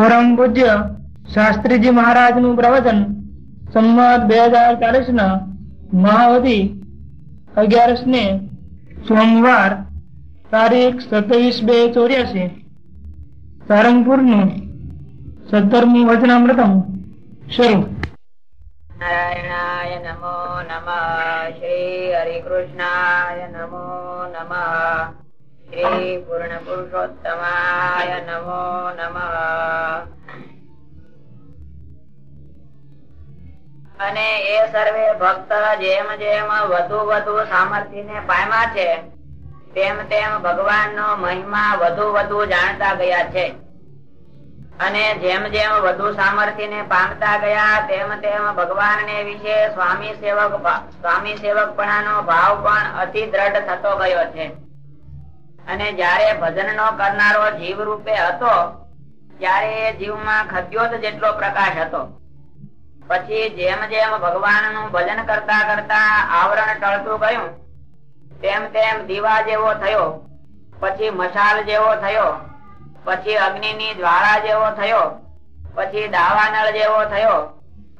પરમ પૂજ્ય શાસ્ત્રીજી મહારાજનું પ્રવચન સંમત બે હજાર ચાલીસ ના મહાવધિ અગિયારસ ને સોમવાર તારીખ સત્યાવીસ બે ચોર્યાસી સારંગપુરનું સત્તરમું વચનામૃતમ શરૂ. નારાયણાય નમો નમઃ. શ્રી હરિકૃષ્ણાય નમો નમઃ. અને એ સર્વે ભક્ત જેમ જેમ વધુ વધુ સામર્થ્ય ને પામ્યા છે, તેમ તેમ ભગવાન નો મહિમા વધુ વધુ જાણતા ગયા છે. અને જેમ જેમ વધુ સામર્થ્ય ને પામતા ગયા, તેમ તેમ ભગવાન ને વિશે સ્વામી સેવક સ્વામી સેવકપણા નો ભાવ પણ અતિ દ્રઢ થતો ગયો છે. અને જયારે ભજન નો કરનારો જીવ રૂપે હતો, ત્યારે એ જીવમાં ખદ્યોત જેટલો પ્રકાશ હતો. પછી જેમ જેમ ભગવાનનું ભજન કરતા કરતા આવરણ ટળતું ગયું, તેમ તેમ દીવા જેવો થયો, પછી મશાલ જેવો થયો, પછી અગ્નિ ની જ્વાળા જેવો થયો, પછી દાવાનળ જેવો થયો,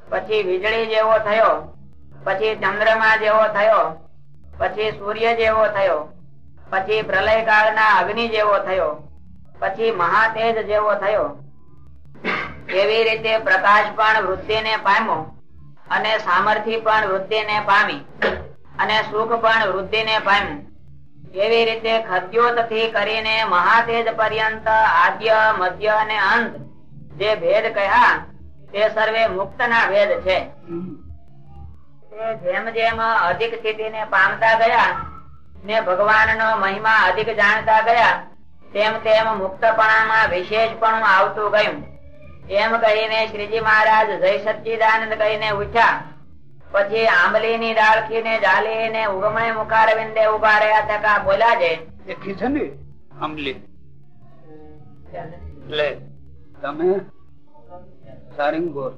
પછી વીજળી જેવો થયો, પછી ચંદ્રમા જેવો થયો, પછી સૂર્ય જેવો થયો. પછી પ્રલય કાળના અગ્નિ જેવો થયો પછી મહાતેજ જેવો થયો. એવી રીતે પ્રકાશ પણ વૃદ્ધિ ને પામ્યો અને સામર્થ્ય પણ વૃદ્ધિ ને પામી અને સુખ પણ વૃદ્ધિ ને પામ્યું. એવી રીતે ખદ્યોતથી કરીને મહાતેજ પર્યંત આદ્ય મધ્ય અને અંત જે ભેદ કહ્યા તે સર્વે મુક્ત ના ભેદ છે. જેમ જેમ અધિક સ્થિતિ ને પામતા ગયા ને ભગવાન નો મહિમા અધિક જાણતા ગયા. તેમ તેમ મુક્તપણામાં પણ આવતું ગયું. એમ કહીને શ્રીજી મહારાજ જય સચ્ચિદાનંદ કહીને ઉઠ્યા. પછી આંબલી ની ડાળખી ને જાલી ને ઉગમણે મુખારવિંદે ઊભા રહ્યા થકા બોલા છે દેખી છે ને આંબલી. લે તમે? સારિંગોર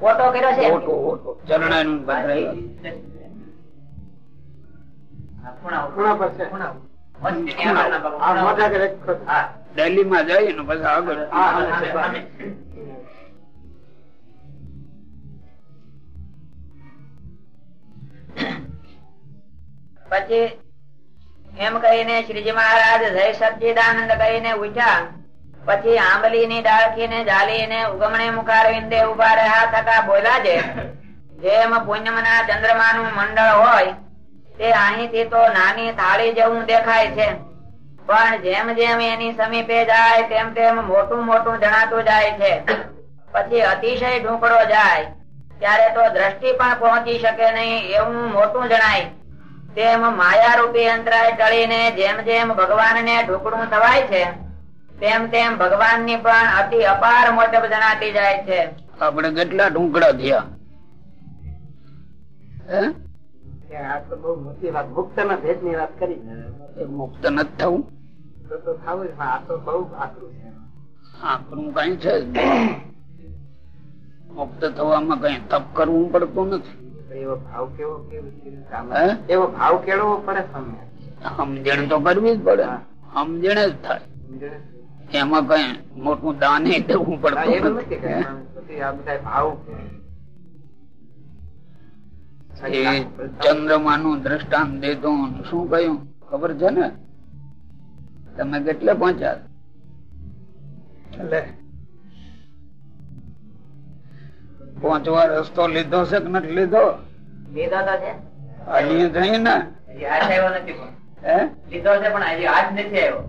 ફોટો કર્યો છે? ઓટો ઓટો ચરણાનું પધરાયું. દિલ્હીમાં જઈએ ને પછી એમ કહીને શ્રીજી મહારાજ જય સચિદાનંદ કહીને ઉઠ્યા. પછી આંબલી ની ડાળખી ને જાલી ને ઉગમણે મુખારવિંદે ઊભા રહ્યા થતા બોલા છે, જેમ પૂનમ ના ચંદ્રમા નું મંડળ હોય, તે અહીંથી તો નાની થાળી જેવું દેખાય છે. પણ જેમ જેમ એની સમીપે જાય, તેમ તેમ મોટું મોટું જણાતું જાય છે. પછી અતિશય ઢૂંકડો જાય. ત્યારે તો દ્રષ્ટિ પણ પહોંચી શકે નહીં એવું મોટું જણાય. તેમ માયા રૂપી અંતરાય ટળીને જેમ જેમ ભગવાન ને ઢુકડું થવાય છે તેમ તેમ ભગવાનની પણ અતિ અપાર મોટપ જણાતી જાય છે. આપણે કેટલા ઢુંકડા થયા? હે? મુક્ત ના ભેદની વાત. કરી. મુક્ત નથી થવું. તો તો થવું જ, પણ આ તો બહુ આકરું છે. આપણું કઈ છે મુક્ત થવામાં કઈ તપ કરવું પડતું નથી. એવો ભાવ કેવો કેવો છે? એવો ભાવ કેળવો પડે સમજણ તો કરવી જ પડે. સમજણ જ થાય. એમાં કઈ મોટું દાને દેવું પડતું. ચંદ્રમા નું દ્રષ્ટાંત દેતો શું કહ્યું? ખબર છે ને? તમે કેટલે પહોંચ્યા? એટલે પહોંચવા રસ્તો લીધો છે કે નથી લીધો? લીધો તો છે? ને હજી હાથ આવ્યો નથી પણ. હે? લીધો છે પણ હજી હાથ નથી આવ્યો.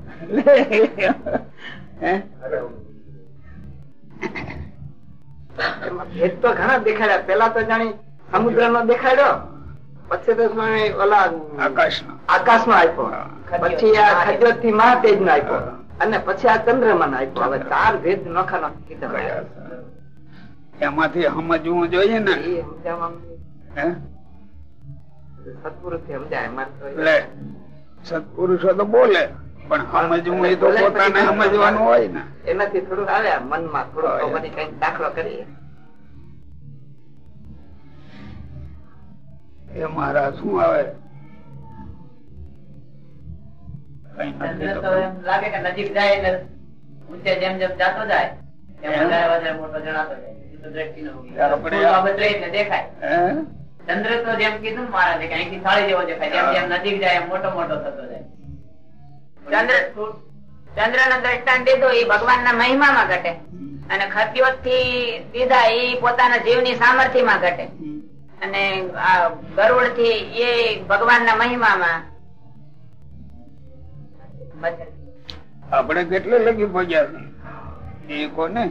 ભેદ તો ઘણા દેખાડ્યા. પેલા તો જાણી સમુદ્ર નો દેખાડ્યો. પછી તો જાણે ઓલા આકાશ આકાશ નો આપ્યો પછી આ ખજરતથી મહાતેજ નો આપ્યો અને પછી આ ચંદ્રમાં નો આપ્યો હવે ચાર ભેદ નોખા નો કીધા એમાંથી સમજવું જોઈએ ને? સત્પુરુષથી સમજાય. એમાં એટલે સત્પુરુષો તો બોલે પણ સમજવું એ તો પોતાને સમજવાનું હોય ને. એનાથી થોડું આવે મનમાં થોડું બધી કંઈક દાખલો કરીએ. એ મારા શું આવે? કઈ તો તો એમ લાગે કે નજીક જાય એટલે ઊંચે જેમ જેમ જાતો જાય એમ? વધારે વધારે મોટો જણાતો જાય. દેખાય. હે? ચંદ્ર તો જેમ કીધું મહારાજે કે અહીંથી થાળી જેવો દેખાય. જેમ જેમ નજીક જાય મોટો મોટો થતો જાય. ચંદ્ર ચંદ્ર નો દ્રષ્ટાંત દીધો એ ભગવાન ના મહિમા માં ઘટે. અને ખત્યો થી દીધા એ પોતાના જીવની સામર્થ્યમાં ઘટે. અને આ ગરુડથી એ ભગવાન ના મહિમા માં આપણે કેટલે લગી પહોંચ્યા? એ કોને?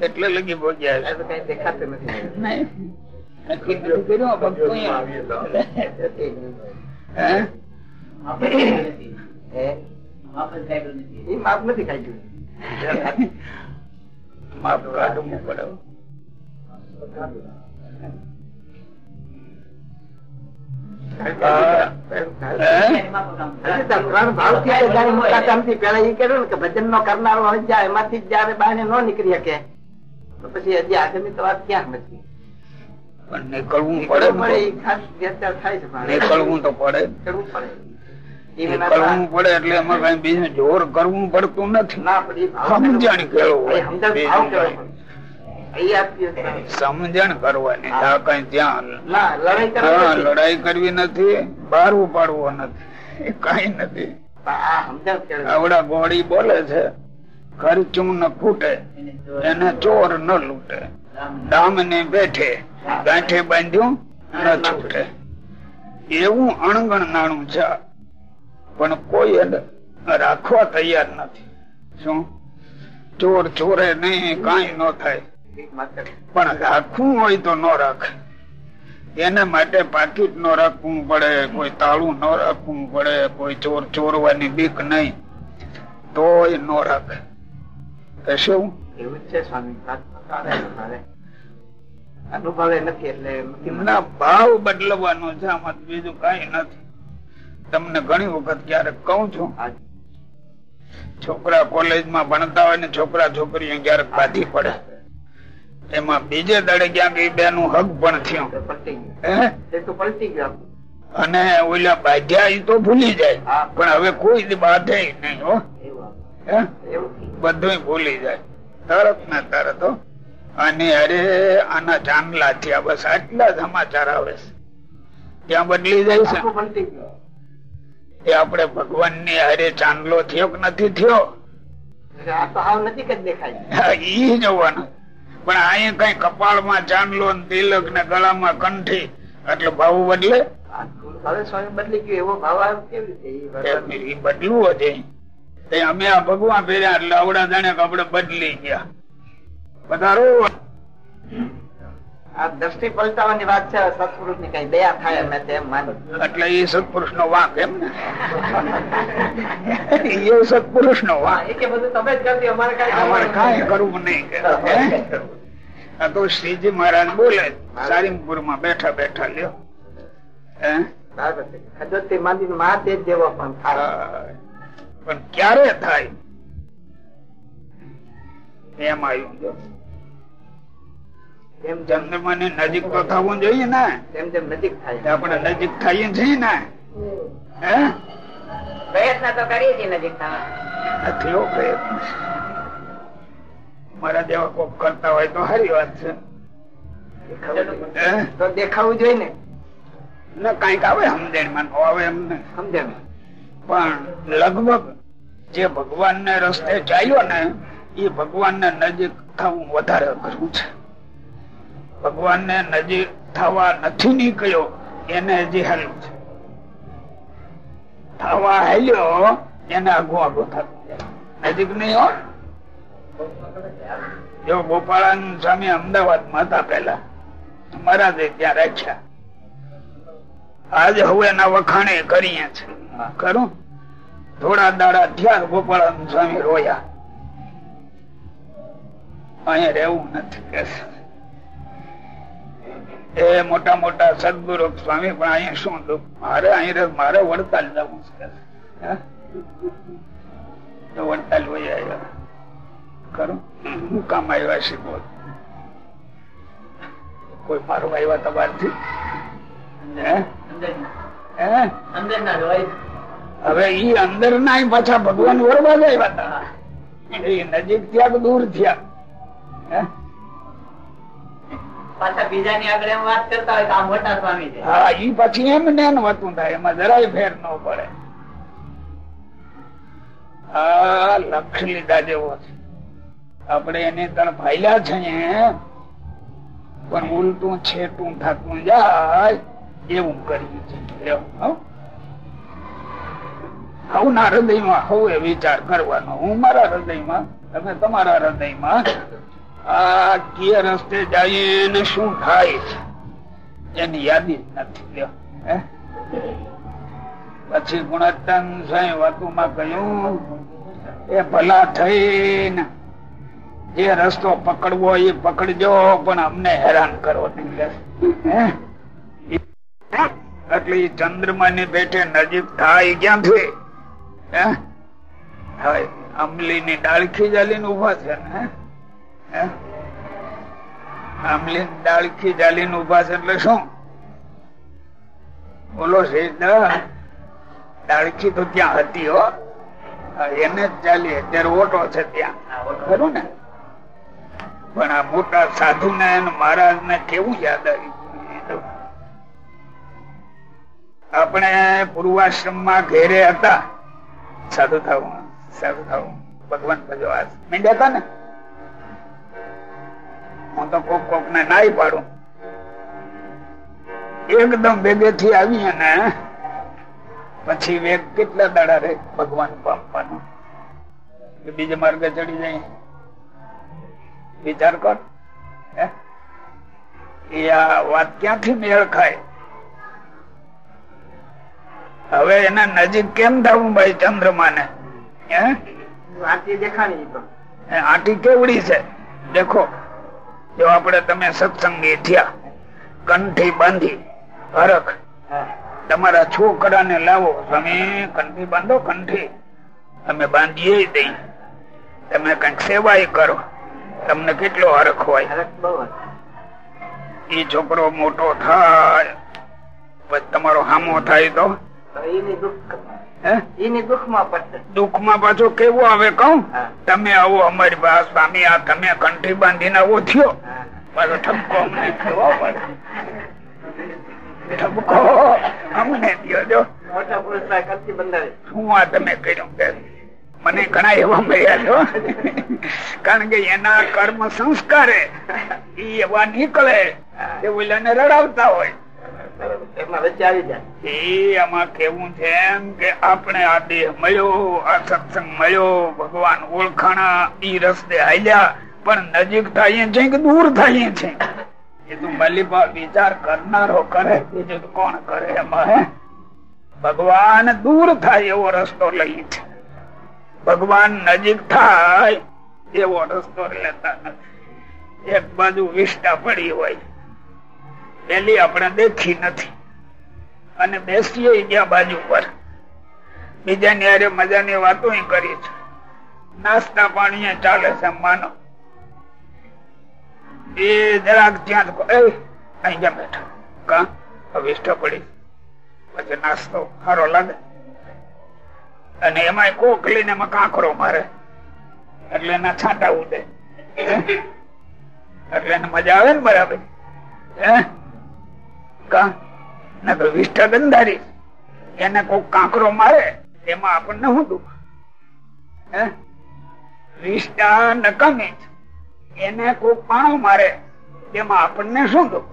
હજી લગી ત્રણ ભાવથી તો જાય મોટા નથી પેલા ઈ કર્યું ને કે ભજન નો કરનારો એમાંથી જ જયારે બહાર નો નીકળી શકે. તો પછી હજી આગળની તો વાત ક્યાં નથી? પણ નીકળવું પડે નીકળવું પડે ને. ઈ ખાસ વ્યવચાર થાય છે પણ નીકળવું તો પડે. નીકળવું પડે. ઈ પડે એટલે એમાં કઈ બીજું જોર કરવું પડતું નથી. ના પડે. ઈ ભાવ સમજણ કેળવું કરવાની આ કઈ ત્યાં ના લડાઈ કરવી નથી. લડાઈ કરવી નથી. બારવું પાડવું નથી. એ કઈ નથી. આવડા ગોળી બોલે છે. ખર્ચું ન ખૂટે, એને ચોર ન લૂટે. ડામ ને બેઠે, ગાંઠે બાંધ્યું ન છૂટે. એવું અણગણ નાણું છે. પણ કોઈ રાખવા તૈયાર નથી. શું? ચોર ચોરે નહીં, કઈ ન થાય. પણ રાખવું હોય તો ન રાખે. એના માટે પાકીટ ન રાખવું પડે, કોઈ તાળું ન રાખવું પડે, કોઈ ચોર ચોરવાની બીક નહીં. તોય ન રાખે. તો હું? એવું જ છે સ્વામી. અનુભવે નથી એટલે એમના ભાવ બદલવાનો છે આમાં બીજું કઈ નથી. તમને ઘણી વખત ક્યારેક કહું છું. છોકરા કોલેજમાં ભણતા હોય ને છોકરા છોકરીઓ ક્યારેક બાધી પડે. એમાં બીજે દડે ક્યાંક એ બેનું હક પણ થયું. પલટી ગયું. હે? એ તો પલટી ગયું. અને ઓલા બાધ્યા તો ભૂલી જાય. પણ હવે કોઈ બાધે નહીં હે? એવું. બધું ભૂલી જાય. તરત ને તરત અને અરે આના ચાંદલા થયા બસ આટલા સમાચાર આવે છે. ત્યાં બદલી જાય છે. એ આપણે ભગવાન ને અરે ચાંદલો થયો કે નથી થયો? ઈ જોવાનું. પણ અહીંયા કઈ કપાળમાં ચાંદલો તિલક ને ગળામાં કંઠી એટલે ભાવ બદલે? બદલી ગયો એવો ભાવ બદલવું છે તે અમે આ ભગવાન ફેર્યા એટલે અવડા જાણે આપણે બદલી ગયા. વધારો આ દ્રષ્ટિ પલટાવાની વાત છે સત્પુરુષની કઈ દયા થાય મેં તેમ માનું. એટલે એ સત્પુરુષ નો વાંક એમ ને? એ સત્પુરુષ નો વાંક. કે બધું તમે જ કરતી અમારે કઈ અમારે કાંઈ કરવું નહીં આ તો શ્રીજી મહારાજ બોલે સારીમપુરમાં બેઠા બેઠા લ્યો. હે? માંડીને મા જેવો પણ. પણ ક્યારે થાય? એમ આવ્યું જો. જેમ ચંદ્રમા નજીક તો થવું જોઈએ ને. તેમ જેમ નજીક થાય. આપણે નજીક થઈએ છીએ ને. હે? પ્રયત્ન તો કરીએ છીએ નજીક થવા નથી એવો પ્રયત્ન. મારા જેવા કોક કરતા હોય તો સારી વાત છે? તો દેખાવું જોઈએ ને. ના કંઈક આવે સમજણમાં આવે એમને. સમજે ને પણ લગભગ જે ભગવાન ને રસ્તે ચાલ્યો ને, એ ભગવાન ને નજીક થવું વધારે અઘરું છે. ભગવાન ને નજીક થવા નથી નીકળ્યો, એને હજી હાલ્યું છે. થવા હાલ્યો, એને આગું આગું થતું નજીક નહીં હો. જો ગોપાળાનંદ સ્વામી અમદાવાદમાં હતા પેલા મહારાજે ત્યાં રાખ્યા. આજ હવે એના વખાણે કરીએ છે ખરું થોડા દાડા થયા ગોપાલ સ્વામી રોયા. અહીંયા રહેવું નથી એ મોટા મોટા સદગુરુ સ્વામી પણ અહીંયા શું દુઃખ? મારે અહીં મારે વડતાલ જવું છે. વડતાલ હોય આવ્યા. ખરું હું કામ આવ્યા છે બોલ. કોઈ મારું આવ્યા તમારથી? હે? હે? હવે ઈ અંદર ના પાછા ભગવાન વરવા હતા એ નજીક થયા દૂર થયા. પાછા બીજાની આગળ એમ વાત કરતા હોય આ મોટા સ્વામી છે. હા ઈ પછી એમ ને વાતું થાય એમાં જરાય ફેર ન પડે. આ લક્ષ લીધા જેવો છે. આપણે એને તણ ફાયલા છે પણ ઉલટું છેટું થતું જાય એવું કરીએ છીએ. હવના હૃદયમાં હવે વિચાર કરવાનો હું મારા હૃદયમાં, તમે તમારા હૃદયમાં આ કે રસ્તે જઈએ શું થાય છે એની યાદી નથી લ્યો? પછી ગુણતન સાંઈ વાતુમાં કહ્યું, એ ભલા થઈને જે રસ્તો પકડવો એ પકડજો, પણ અમને હેરાન કરો? એટલે ચંદ્રમા ની બેઠે નજીક થાય ક્યાંથી? અમલી ની ડાળખી જાલીને ઊભા છે ને? આમલી ડાળખી જાલીને ઊભા છે એટલે શું? બોલો છે ડાળખી તો ત્યાં હતી હો. એને જ ચાલી, અત્યારે ઓટો છે ત્યાં. ખરું ને? પણ આ મોટા સાધુ ને મહારાજ ને કેવું યાદ આવ્યું? આપણે પૂર્વાશ્રમમાં ઘેરે હતા. સાધુ થવું સાધુ થવું. ભગવાન ભજવા મીંડ્યા હતા ને, હું તો કોક કોક ને નાઈ પાડું. એકદમ ભેગે થી આવીએ ને પછી વેગ કેટલા દાડા રે ભગવાન પામવાનો. બીજે માર્ગે ચડી જાય. વિચાર કર? એ આ વાત ક્યાંથી મેળ ખાય? હવે એના નજીક કેમ થવું ભાઈ ચંદ્રમા ને એ કેવડી છે? દેખો જો આપણે તમે સત્સંગી થયા કંઠી બાંધી હરખ તમારા છોકરાને લાવો તમે કંઠી બાંધો કંઠી. અમે બાંધીએ દઈ. તમે કંઈક સેવાય કરો. તમને કેટલો હરખ હોય? એ છોકરો મોટો થાય. તમારો હામો થાય તો? દુઃખમાં પાછો કેવું આવે કઉ તમે આવો અમારી બા સ્વામી આ તમે કંઠી બાંધીને આવો થયો. મારો ઠપકો ઠપકો અમને ના બંધાવે. શું આ તમે કર્યું કે? મને ઘણા એવા મળ્યા છો કારણ કે એના કર્મ સંસ્કારે. એવા નીકળે. એ ઓલાને રડાવતા હોય. ભગવાન ઓળખાણા, ઈ રસ્તે હાલ્યા, પણ નજીક થાય છે કે દૂર થાય છે એ તો મલીબા વિચાર કરનારો કરે બીજું કોણ કરે એમાં ભગવાન દૂર થાય એવો રસ્તો લઈ છે. ભગવાન નજીક થાય એવો રસ્તો લેતા નથી. એક બાજુ વિષ્ટા પડી હોય પેલી આપણે દેખી નથી. અને બેસીએ ગયા બાજુ પર. બીજાની હારે મજાની વાતો કરી છે. નાસ્તા પાણી ચાલે છે, માનો. એ જરાક ત્યાં અહીં જ્યાં બેઠા. કા? હવે પડી. પછી નાસ્તો સારો લાગે. અને એમાં કોક લઈને એમાં કાંકરો મારે. એટલે એના છાંટા ઉડે. એટલે એને મજા આવે ને બરાબર. હે? કા? નકર વિષ્ઠ ગંધારી. એને કોક કાંકરો મારે એમાં આપણને શું દુઃખ? વિષ્ઠા નકામી એને કોક પાણો મારે એમાં આપણને શું દુઃખ?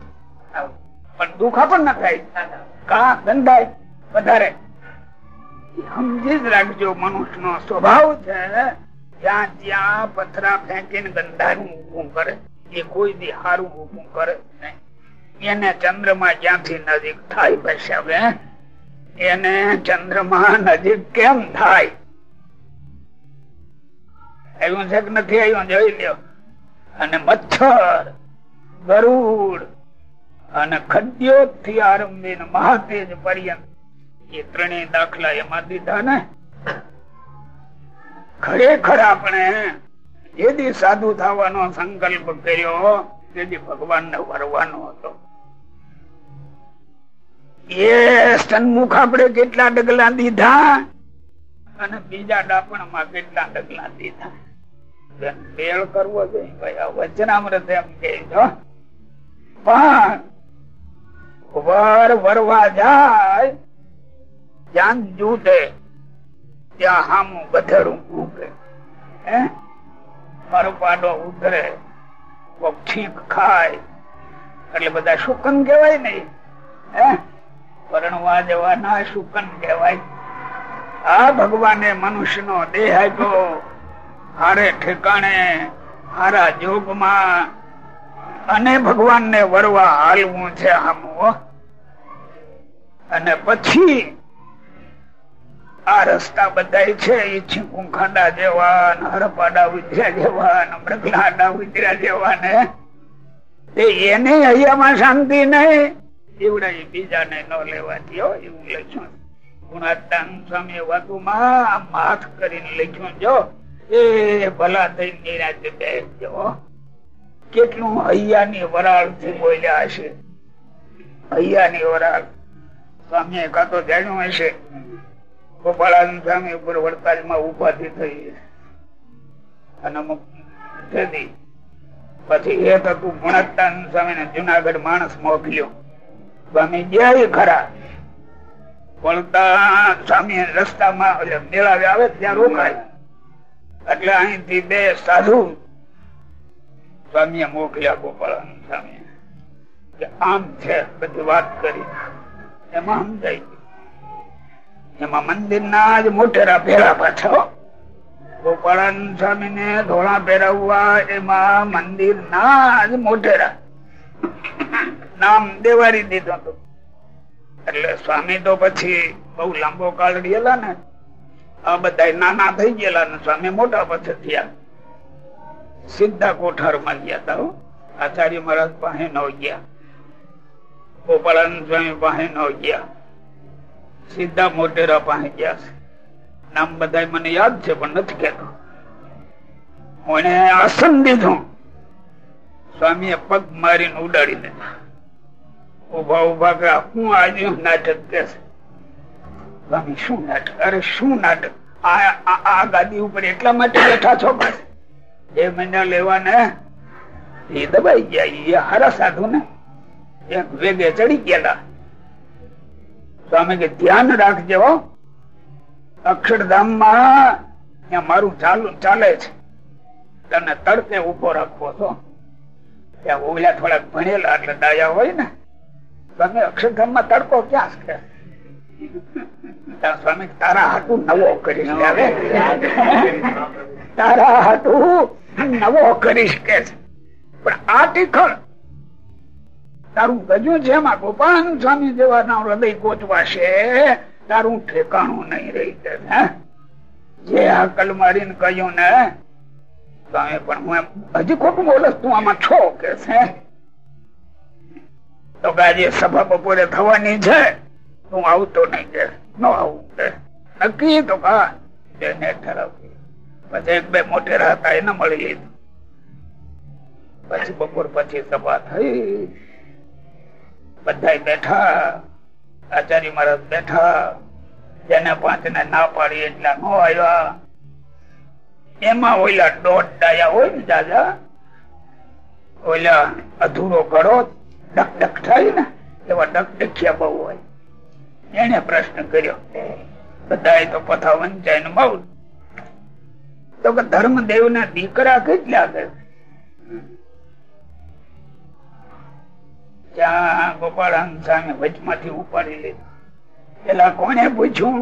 પણ દુઃખ આપણને થાય. કા? ગંધાય. વધારે. સમજી જ રાખજો મનુષ્ય નો સ્વભાવ છે જ્યાં ત્યાં પથરા ફેંકીને ગંધારું ઊભું કરે, એ કોઈ બી હારું ઊભું કરે નહીં. એને ચંદ્રમાં ક્યાંથી નજીક થાય બેસાવે એને ચંદ્રમાં નજીક કેમ થાય? આવ્યું છે કે નથી આવ્યું? જોઈ લ્યો. અને મચ્છર, ગરુડ અને ખદ્યો થી આરંભી મહાતેજ પર્યંત એ ત્રણેય દાખલા એમાં દીધા ને? ખરેખર આપણે જેથી સાધુ થવાનો સંકલ્પ કર્યો તેથી ભગવાન ને વરવાનો હતો. એ સન્મુખ આપણે કેટલા ડગલા દીધા? અને બીજા ડાપણમાં કેટલા ડગલા દીધા? કે વર વરવા જાય, જ્યાં જૂટે ત્યાં હામું બધેડું મૂકે હે? ફરપાડો ઉતરે કોક ખાય. એટલે બધા શુકન કેવાય ને. પરણવા જવાના શુકન કહેવાય. આ ભગવાને મનુષ્ય નો દેહ આપ્યો. હારે ઠેકાણે, હારા જોગમાં. અને ભગવાન ને વરવા હાલવું છે આમ અને પછી આ રસ્તા બધા છે એ છીકુંખાડા જેવા હરપાડા ઉતર્યા જેવા મૃગલાડા ઉતર્યા જેવા ને એને અહીંયામાં શાંતિ નહીં. એવડા બીજાને ન લેવા હો, એવું લખ્યું. ગુણાતાન સ્વામી વાતુમાં માફ કરીને લખ્યું, જો, એ ભલા થઈ નિરાતે બેસજો કેટલું હૈયાની વરાળથી બોલ્યા હશે. હૈયાની વરાળ. સ્વામી કાતો જાણ્યું હશે? સ્વામી સ્વામી જુનાગઢ માણસ મોકલ્યો. સ્વામી જય ખરા. વળતા સ્વામી રસ્તામાં મેળાવે આવે ત્યાં રોકાય. એટલે અહીંથી બે સાધુ સ્વામીએ મોકલ્યા ગોપાળાનંદ સ્વામી આમ છે, બધી વાત કરી. એમાં સમજાય. એમાં મંદિર ના જ મોટેરા ભેળા પાછા ગોપાળાનંદ સ્વામી ને ધોળા પહેરાવવા એમાં મંદિર ના જ મોટેરા નામ દેવારી દીધો હતો. એટલે સ્વામી તો પછી બહુ લાંબો કાળ રહેલા ને. આ બધા નાના થઈ ગયેલા ને સ્વામી મોટા પછી થયા. સીધા કોઠારમાં ગયા તા આચાર્ય મહારાજ પાસે ન ગયા. ગોપાળાનંદ સ્વામી પાસે ન ગયા. સીધા મોટેરા પાસે ગયા છે. નામ બધા મને યાદ છે, પણ નથી કેતો મને આસન દીધું? સ્વામીએ પગ મારીને ઉડાડી દીધા. ઊભા ઊભા કે હું આજે નાટક કે સ્વામી, શું નાટક? અરે, શું નાટક? આ ગાદી ઉપર એટલા માટે બેઠા છો જે મહિના લેવા ને એ દબાઈ ગયા એ હારા સાધુ ને એક વેગે ચડી ગયેલા. સ્વામી કે ધ્યાન રાખજો અક્ષરધામમાં મારું ચાલુ છે. તને તડકે ઊભો રાખવો છો. ઓલા થોડાક ભણેલા એટલે દાયા હોય ને સ્વામી અક્ષરધામમાં તડકો ક્યાં છે? સ્વામી, તારા હાટું નવો કરીશ આવે તારા હાટું નવો કરીશ કે પણ આ ટીખળ તારું ગજું એમાં ગોપાલ સ્વામી જેવા હૃદય કોચવાશે તારું ઠેકાણું નહીં રહી જે અકલ મારીને કહ્યું ને, તમે પણ હું હજી ખોટું બોલસ તું આમાં છો કે છે? તો આજે સભા બપોરે થવાની છે, તું આવતો નહીં કે, ન આવું કે, નક્કી તો કા એને ઠરાવ પછી એક બે મોટેરા હતા એને મળી લીધું. પછી બપોર પછી સભા થઈ. બધા બેઠા, આચાર્ય મહારાજ બેઠા, જેને પાંચ ને ના પાડી એટલા નો આવ્યા. એમાં ઓલા દોઢ ડાયા હોય ને દાદા ઓલા અધૂરો ઘડો ડક ડક થાય ને, એવા ડક ડખ્યા બહુ હોય. એને પ્રશ્ન કર્યો બધા તો પથા વંચાય ને બહુ. તો કે ધર્મદેવ ના દીકરા કેટલા કે ત્યાં ગોપાળાન સામે વચમાંથી ઉપાડી લીધું. પેલા કોને પૂછ્યું?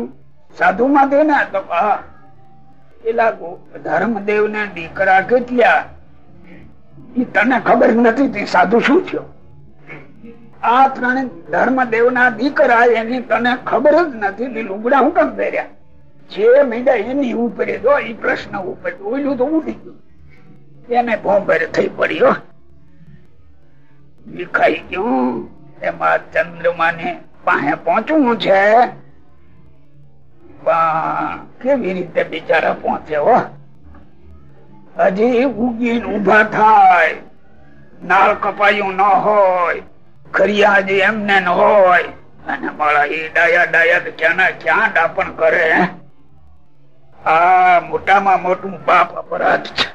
સાધુ માંથી ને તો પેલા ધર્મદેવ ને દીકરા કેટલા? તને ખબર નથી તે સાધુ શું થયો? આ ત્રણે ધર્મદેવ ના દીકરા એની તને ખબર જ નથી લુગડા હું કેમ પહેર્યા? જે મીડા એની ઉપર જો એ પ્રશ્ન ઉપર ઓલું તો ઉડી ગયું. એને ભોંભેર થઈ પડ્યો વિખાઈ ગયું એમાં ચંદ્રમા ને પાસે પહોંચવું છે કેવી રીતે બિચારા પહોંચે હજી ઉગી ઊભા થાય નાળ કપાયું ન હોય ખરિયા હજી એમને ન હોય અને મારા એ ડાયા ડાયા ક્યાં ક્યાં ડાપણ કરે આ મોટામાં મોટું પાપ અપરાધ છે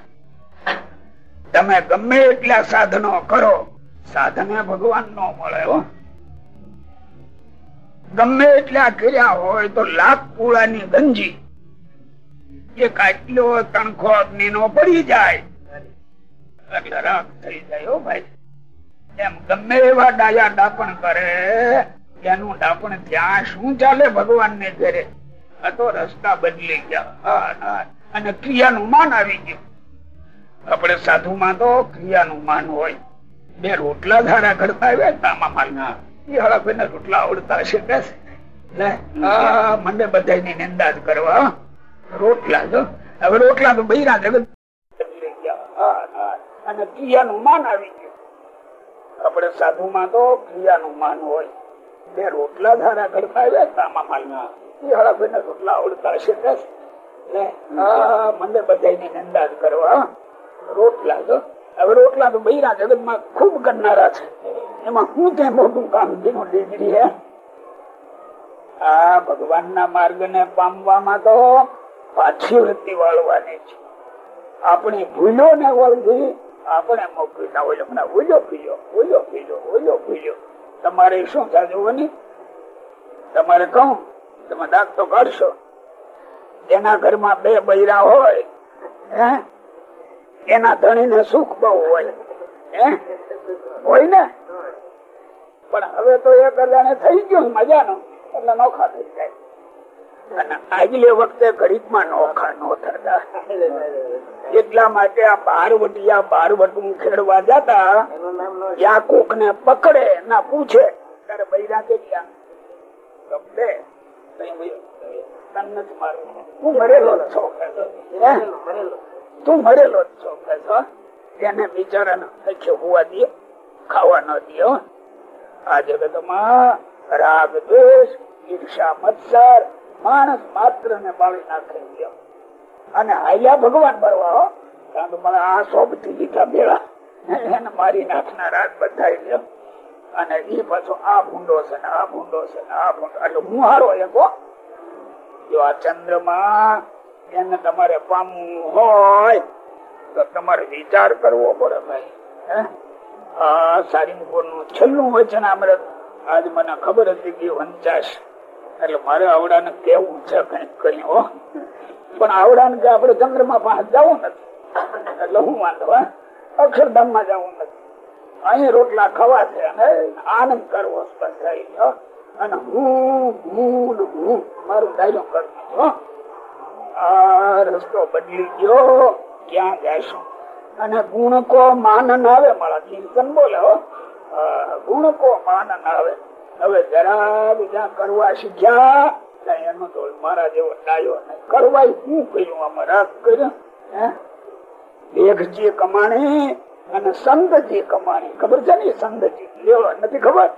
તમે ગમે એટલા સાધનો કરો સાધને ભગવાન નો મળે, હો. ગમે એટલા કર્યા હોય તો લાખ પૂળાની ગંજી. એક આટલો તણખો અગ્નિ નો પડી જાય. થઈ જાય, હો ભાઈ. ગમે એવા ડાયા ડાપણ કરે, એનું ડાપણ ત્યાં શું ચાલે ભગવાન ને ઘરે? આ તો રસ્તા બદલી ગયા. અને ક્રિયાનું માન આવી ગયું. આપણે સાધુમાં તો ક્રિયાનું માન હોય. બે રોટલા ધારા કરતા આવ્યા તામા માલ. ના એ હળાભાઈ રોટલા આવડતા હશે કે? મને બધા ની નિંદા જ કરવા રોટલા જો. હવે રોટલા તો બૈરા જગત અને ક્રિયાનું માન આવી ગયું. આપણે સાધુમાં તો ક્રિયાનું માન હોય. બે રોટલા ધારા કરતા આવ્યા તામા માલ. ના એ હળાભાઈ રોટલા આવડતા હશે કે? મને બધા ની નિંદા જ કરવા રોટલા તો હવે રોટલા તો બૈરા જગતમાં ખૂબ કરનારા છે. એમાં હું ત્યાં મોટું કામ જેનું ડિગ્રી હે? આ ભગવાન ના માર્ગ ને પામવામાં તો પાછી વૃત્તિ વાળવાની છે. આપણી ભૂલો ને વળગી આપણે મોકલી ના હોય, હમણાં ઓલો પીજો ઓલો પીજો ઓલો પીજો તમારે શું ને તમારે કહું, તમે દાખ તો કાઢશો. જેના ઘરમાં બે બૈરા હોય, હે? એના ધણી ને સુખ બહુ હોય. હોય ને? પણ હવે તો એ અજાણે થઈ ગયું મજાનો, એટલે નોખા થઈ જાય. અને આગલે વખતે ઘડીકમાં નોખા નો થતા. એટલા માટે આ બારવટિયા બારવટું ખેડવા જતા યા કોક ને પકડે, ના પૂછે. ત્યારે બૈરા કે તમને જ મારું હું મરેલો છો. તું મરેલો જ છો એને બિચારા હોવા દે, ખાવા ન દે આ જગતમાં રાગ, દ્વેષ ઈર્ષા મત્સર, માણસ માત્ર ને બાળી નાખે અને હાલ્યા ભગવાન ભરવા કારણ કે મને આ સોબથી લીધા ભેળા. એને મારી નાખના રાત બધાઈ ગયો અને એ પાછો આ ભૂંડો છે ને આ ભૂંડો છે ને આ ભૂંડો. એટલે હું હારો એક જો આ ચંદ્રમાં એને તમારે પામવું હોય, તો તમારે વિચાર કરવો પડે ભાઈ આ સારીનપુરનું છેલ્લું વચન અમૃત. આજ મને ખબર હતી કે વંચાશ. એટલે મારે આવડાને કેવું છે કંઈક હો. પણ આવડાને કે આપણે ચંદ્રમાં પાસે જવું નથી. એટલે હું વાંધો અક્ષરધામમાં જવું નથી. અહીં રોટલા ખવા છે અને આનંદ કરવો અને હું હું હું, મારું ધાર્યું કરું આ રસ્તો બદલી ગયો ક્યાં જશો? અને ગુણ કો માન આવે, મારા ચિંતન બોલે ગુણ કો માન આવે. હવે જરા બીજા કરવા શીખ્યા એનો કર્યો દેખજી કમાણી અને સંતજી કમાણી. ખબર છે ને સંતજી લેવા, નથી ખબર?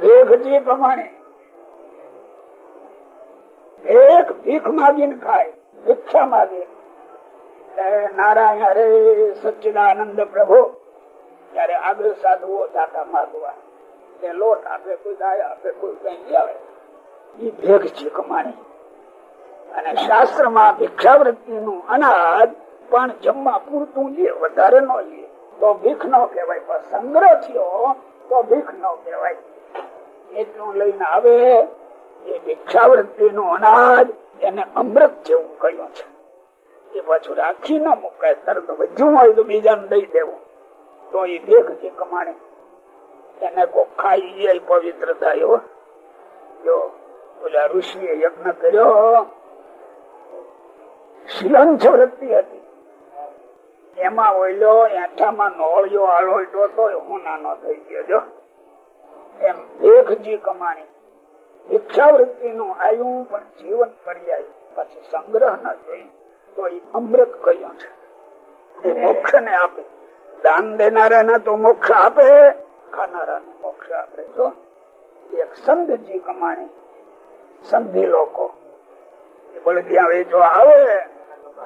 દેખજી કમાણી. એક ભીખ માગીને ખાય. ભિક્ષા માગે. નારાયણ હરે સચ્ચિદાનંદ પ્રભુ, ત્યારે આગળ સાધુઓ દાતા માગવા. તે લોટ આપે કોઈ દાય આપે કોઈ કઈ આવે. એ ભેગ છે કમાણી. અને શાસ્ત્રમાં ભિક્ષાવૃત્તિ નું અનાજ પણ જમવા પૂરતું લે, વધારે નો લે. તો ભીખ ન કહેવાય, પણ સંગ્રહ થયો તો ભીખ ન કહેવાય. એટલું લઈને આવે, એ ભિક્ષાવૃત્તિ નું અનાજ એને અમૃત જેવું કહ્યું છે. એ પાછું રાખી ન મુકાય, તરત વધ્યું હોય તો બીજાને દઈ દેવું. તો એ ભેગ છે કમાણી. એને કોઈ ખાઈ પવિત્ર થાય જો ઓલા એ યજ્ઞ કર્યો. શિલંછ વૃત્તિ હતી. એમાં ઓઈલો એઠામાં નોળિયો આળોટો તો હું નાનો થઈ ગયો જો. એમ દેખજી કમાણી. ભિક્ષાવૃત્તિ નું આયુ પણ જીવન પર્યાય. પછી સંગ્રહ ન જોઈ તો એ અમૃત કહ્યું છે? મોક્ષ ને આપે. દાન દેનારા ને તો મોક્ષ આપે. ખાનારા ને મોક્ષ આપે. તો એક સંતજી કમાણી સંધિ લોકો. આવે,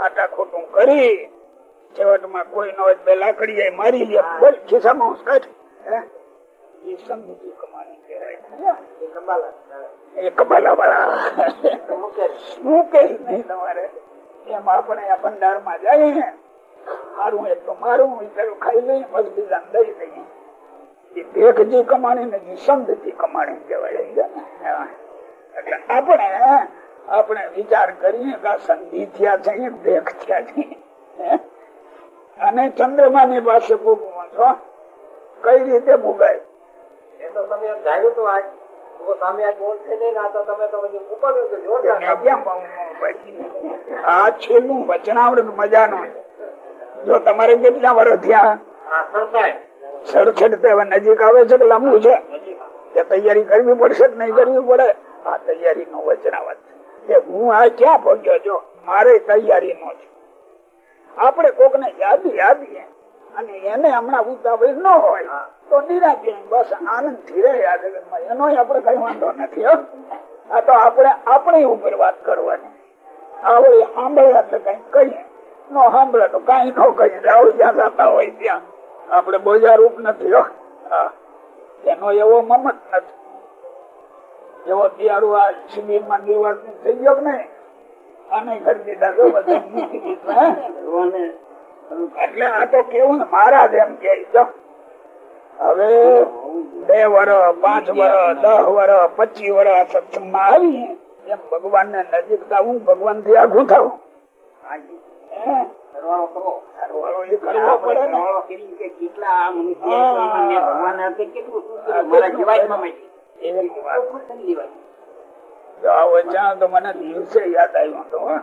આટા ખોટું કરી. છેવટમાં કોઈ નો બે લાકડી મારી લે. બોલ ખિસ્સામાં એ સંધિ કમાણી કહેવાય એ કબાલા વાળા મૂકે નહીં તમારે એમ આપણે આ ભંડારમાં જઈએ મારું એક તો મારું પેલું ખાઈ લઈએ બસ બીજા દઈ દઈએ એ ભેખજી કમાણી ને સંતથી કમાણી કહેવાય એટલે આપણે આપણે વિચાર કરીએ કે સંધિ થયા છે ભેખ થયા છે અને ચંદ્રમા ની પાસે ભોગવો છો કઈ રીતે ભોગાય એ તો તમે તો આજ? આ છેલ્લું વચનાવૃત મજાનો. જો તમારે કેટલા વર્ષ થયા? સડસઠ નજીક આવે છે કે લાંબુ છે? એ તૈયારી કરવી પડશે કે નહીં કરવી પડે? આ તૈયારી નો વચનાવત કે હું આ ક્યાં પહોંચ્યો છો? મારે તૈયારી નો છે. આપણે કોક ને યાદ આપીએ અને એને હમણાં ઉતાવળ ન હોય. તો નિરાગ્ય બસ આનંદથી રહે આ જગતમાં એનો આપણે કઈ વાંધો નથી હો. આ તો આપણે આપણી ઉપર વાત કરવાની. આવડે સાંભળ્યા તો કઈ કહીએ. નો સાંભળે તો કઈ ન કહીએ. આવું જ્યાં જતા હોય ત્યાં. આપણે બોજારૂપ નથી. એનો એવો મમત નથી. એવો દિયાળુ આ શિબિરમાં નિર્વાચન થઈ ગયો ને આને અને કરી દીધા તો બધા? એટલે આ તો કેવું ને મહારાજ એમ કે હવે બે વર્ષ પાંચ વર્ષ દસ વર્ષ પચીસ વર્ષ સત્સંગમાં આવી. એમ ભગવાન ને. નજીક થવું ભગવાનથી આખું થવું દિવસે યાદ આવ્યો હતું.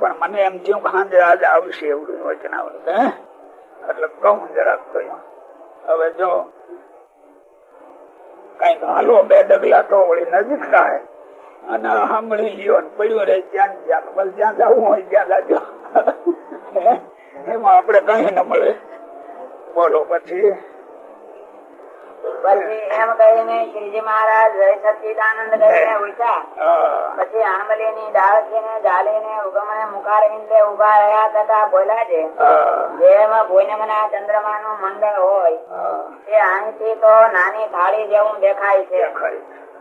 પણ મને એમ થયું કે આજે આવશે એવું વચન? એટલે કહું જરાક કહ્યું હવે જો કંઈક હાલો બે ડગલા તો વળી નજીક થાય. અને સાંભળી લ્યો પડ્યું રે જ્યાં બસ જ્યાં જવું હોય ત્યાં જાજો એમાં આપડે કઈ ન મળે. બોલો પછી. પછી એમ કહીને શ્રીજી મહારાજ જય સચ્ચિદાનંદ કહીને ઉઠ્યા. પછી આંબલી ની ડાળખીને જાલીને ઉગમને મુખારવિંદે ઊભા રહ્યા તથા બોલ્યા છે. જેમ ચંદ્રમા નું મંડળ હોય તે અહીંથી તો નાની થાળી જેવું દેખાય છે.